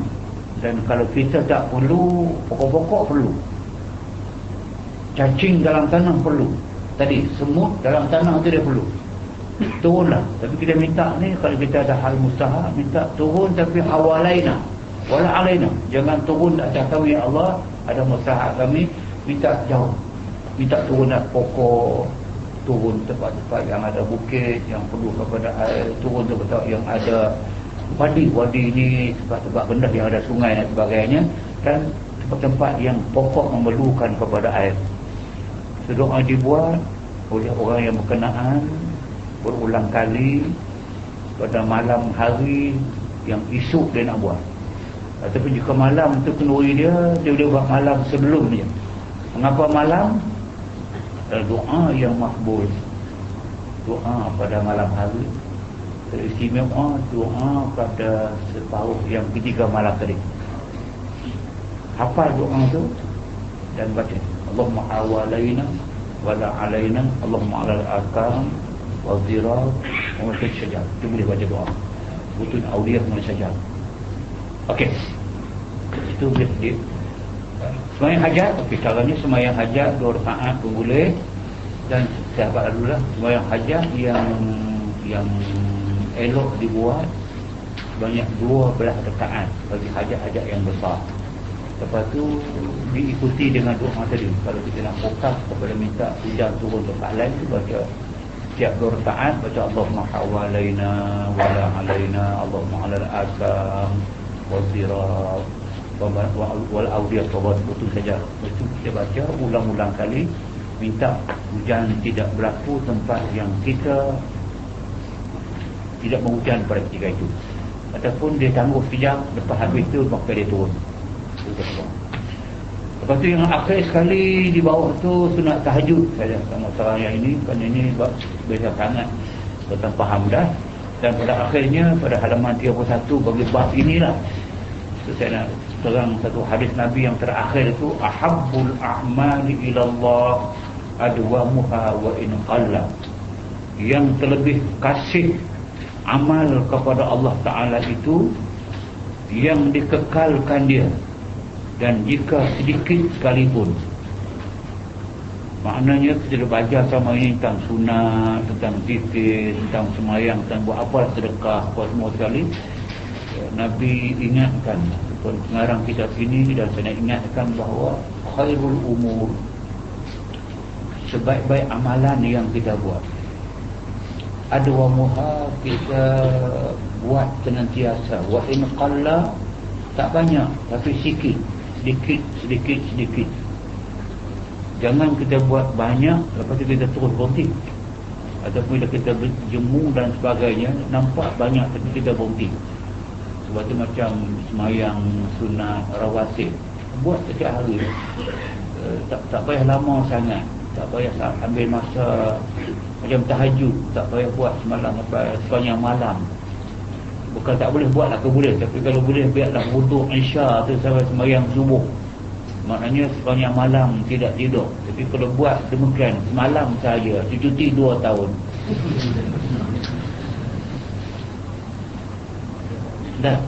Dan kalau kita tak perlu, pokok-pokok perlu. Cacing dalam tanah perlu. Tadi, semut dalam tanah itu dia perlu. Turunlah. Tapi kita minta ni, kalau kita ada hal mustahak, minta turun tapi awalainah wala alaina jangan turun atas kami ya Allah ada masalah kami minta jauh minta turun pokok turun tempat-tempat yang ada bukit yang perlu kepada air turun tempat yang ada wadi-wadi ini tempat-tempat benda yang ada sungai dan sebagainya dan tempat-tempat yang pokok memerlukan kepada air. Sedoa dibuat oleh orang yang berkenaan berulang kali pada malam hari yang esok dia nak buat. Ataupun jika malam tu kenduri dia dia boleh buat malam sebelumnya. Mengapa malam doa yang makbul. Doa pada malam hari. Teristimewa doa pada separuh yang ketiga malam tadi. Hafal doa tu dan baca. Allahumma awalaina wala alaina Allahumma alal akam wa zirah wa masjid syajar itu boleh baca doa. Butuh awliyah masjid syajar Okey. Itu dia. Semayang hajat, okey, caranya semayang hajat dua rakaat pun boleh. Dan sahabat dulu lah semayang hajat yang yang elok dibuat banyak dua belah rakaat bagi hajat-hajat yang besar. lepas tu diikuti dengan doa tadi. Kalau kita nak fokus kepada minta hujan turun ke lain tu baca setiap dua rakaat baca Allahumma hawalaina wala alaina Allahumma alal asam wazirat wal awdiyah tawad betul saja. Itu kita baca ulang-ulang kali minta hujan tidak berlaku tempat yang kita tidak menghujan pada ketika itu. Ataupun dia tangguh sekejap lepas habis itu maka dia turun. Lepas tu yang akhir sekali di bawah tu sunat tahajud. Saja sama seorang yang ini kerana ini biasa sangat. Tentang faham dah. Dan pada akhirnya pada halaman 31 bagi bab inilah. So, saya nak terang satu hadis Nabi yang terakhir itu ahabbul a'mali ilallah adwamuha wa in qalla. Yang terlebih kasih amal kepada Allah Ta'ala itu yang dikekalkan dia dan jika sedikit sekalipun. Maknanya kita dah baca sama ini tentang sunat tentang zikir tentang semayang tentang buat apa sedekah apa semua sekali Nabi ingatkan pengarang kitab ini dan saya ingatkan bahawa khairul umur sebaik-baik amalan yang kita buat. Ada wa muha kita buat senantiasa. Wa in qalla tak banyak tapi sikit sedikit sedikit sedikit. Jangan kita buat banyak lepas tu kita terus berhenti. Ataupun bila kita berjemu dan sebagainya nampak banyak tapi kita berhenti sebab tu macam semayang sunat rawatib. Buat setiap hari. Uh, tak, tak payah lama sangat. Tak payah ambil masa macam tahajud. Tak payah buat semalam sepanjang malam. Bukan tak boleh buat lah boleh. Tapi kalau boleh biarlah wuduk insya tu sampai semayang subuh. Maknanya sepanjang malam tidak tidur. Tapi kalau buat demikian. Semalam saja cuti dua tahun dah.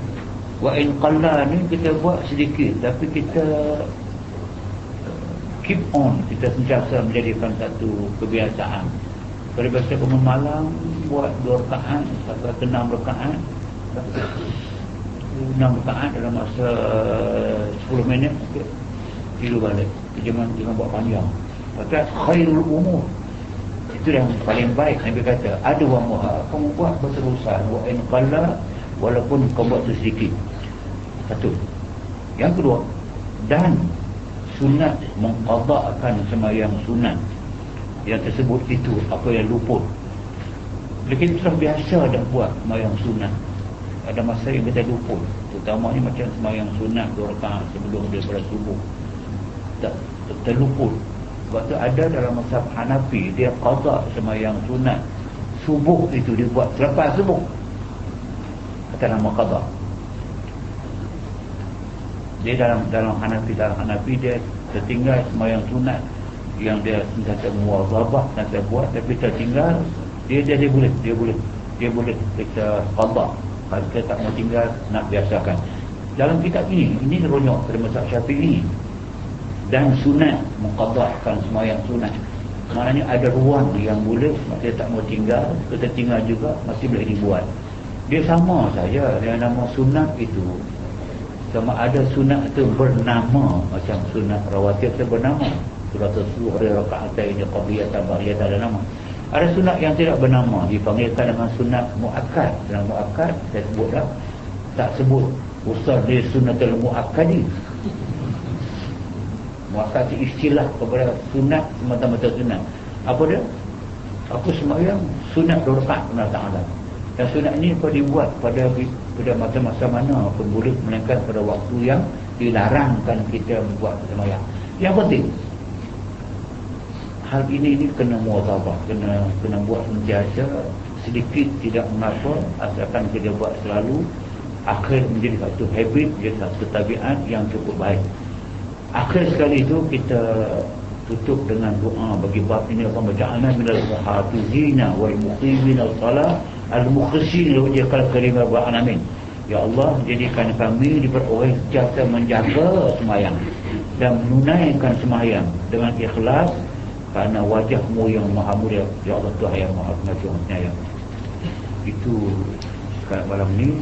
Wa in qalla ni kita buat sedikit tapi kita keep on kita sentiasa menjadikan satu kebiasaan. Pada biasa bangun malam buat dua rekaan sampai ke enam rekaan enam rekaan dalam masa 10 minit okay. tidur balik. Jangan, jangan buat panjang. Kata khairul umur. Itu yang paling baik Nabi kata ada wa muha kamu buat berterusan wa in qalla walaupun kau buat sedikit. Satu. Yang kedua dan sunat mengqada'kan semayang sunat. Yang tersebut itu apa yang luput bila kita sudah biasa dah buat semayang sunat. Ada masa yang kita luput terutamanya macam semayang sunat dua rakaat sebelum daripada subuh. Tak terluput sebab tu ada dalam masa Hanafi dia qada semayang sunat. Subuh itu dia buat selepas subuh nama qada dia dalam dalam Hanafi dalam Hanafi dia tertinggal sembahyang sunat yang dia sentiasa muwazabah sentiasa buat tapi tertinggal dia dia boleh dia boleh dia boleh kita qada kalau kita tak mau tinggal nak biasakan. Dalam kitab ini ini ronyok pada mazhab Syafi'i. Dan sunat mengqadakan sembahyang sunat. Maknanya ada ruang yang boleh dia tak mau tinggal kita tinggal juga masih boleh dibuat dia sama saja. Dengan nama sunat itu. Sama ada sunat itu bernama. Macam sunat rawatib itu bernama. Surat suruh hari rakaat ini qabliyah tabariyah ada nama. Ada sunat yang tidak bernama. Dipanggilkan dengan sunat muakkad. Dalam muakkad saya sebut tak sebut usah dia sunatul muakkadi muakkad itu istilah kepada sunat semata-mata sunat. Apa dia? Aku semayang sunat dua rakaat kepada ta'ala dan sunat ini kau dibuat pada pada masa-masa mana pun boleh melainkan pada waktu yang dilarangkan kita membuat semayang. Yang penting hal ini ini kena muatabah kena kena buat menjaga sedikit tidak mengapa asalkan kita buat selalu akhir menjadi satu habit menjadi satu tabiat yang cukup baik. Akhir sekali itu kita tutup dengan doa bagi bab ini. Apa bacaan minal muhafizina wal muqimin al-salah al-mukhlisin li wajhikal karim wa amin. Ya Allah jadikan kami diperoleh jasa menjaga semayang dan menunaikan semayang dengan ikhlas kerana wajahmu yang maha mulia. Ya Allah Tuhan yang maha penyayang. Itu sekarang malam ini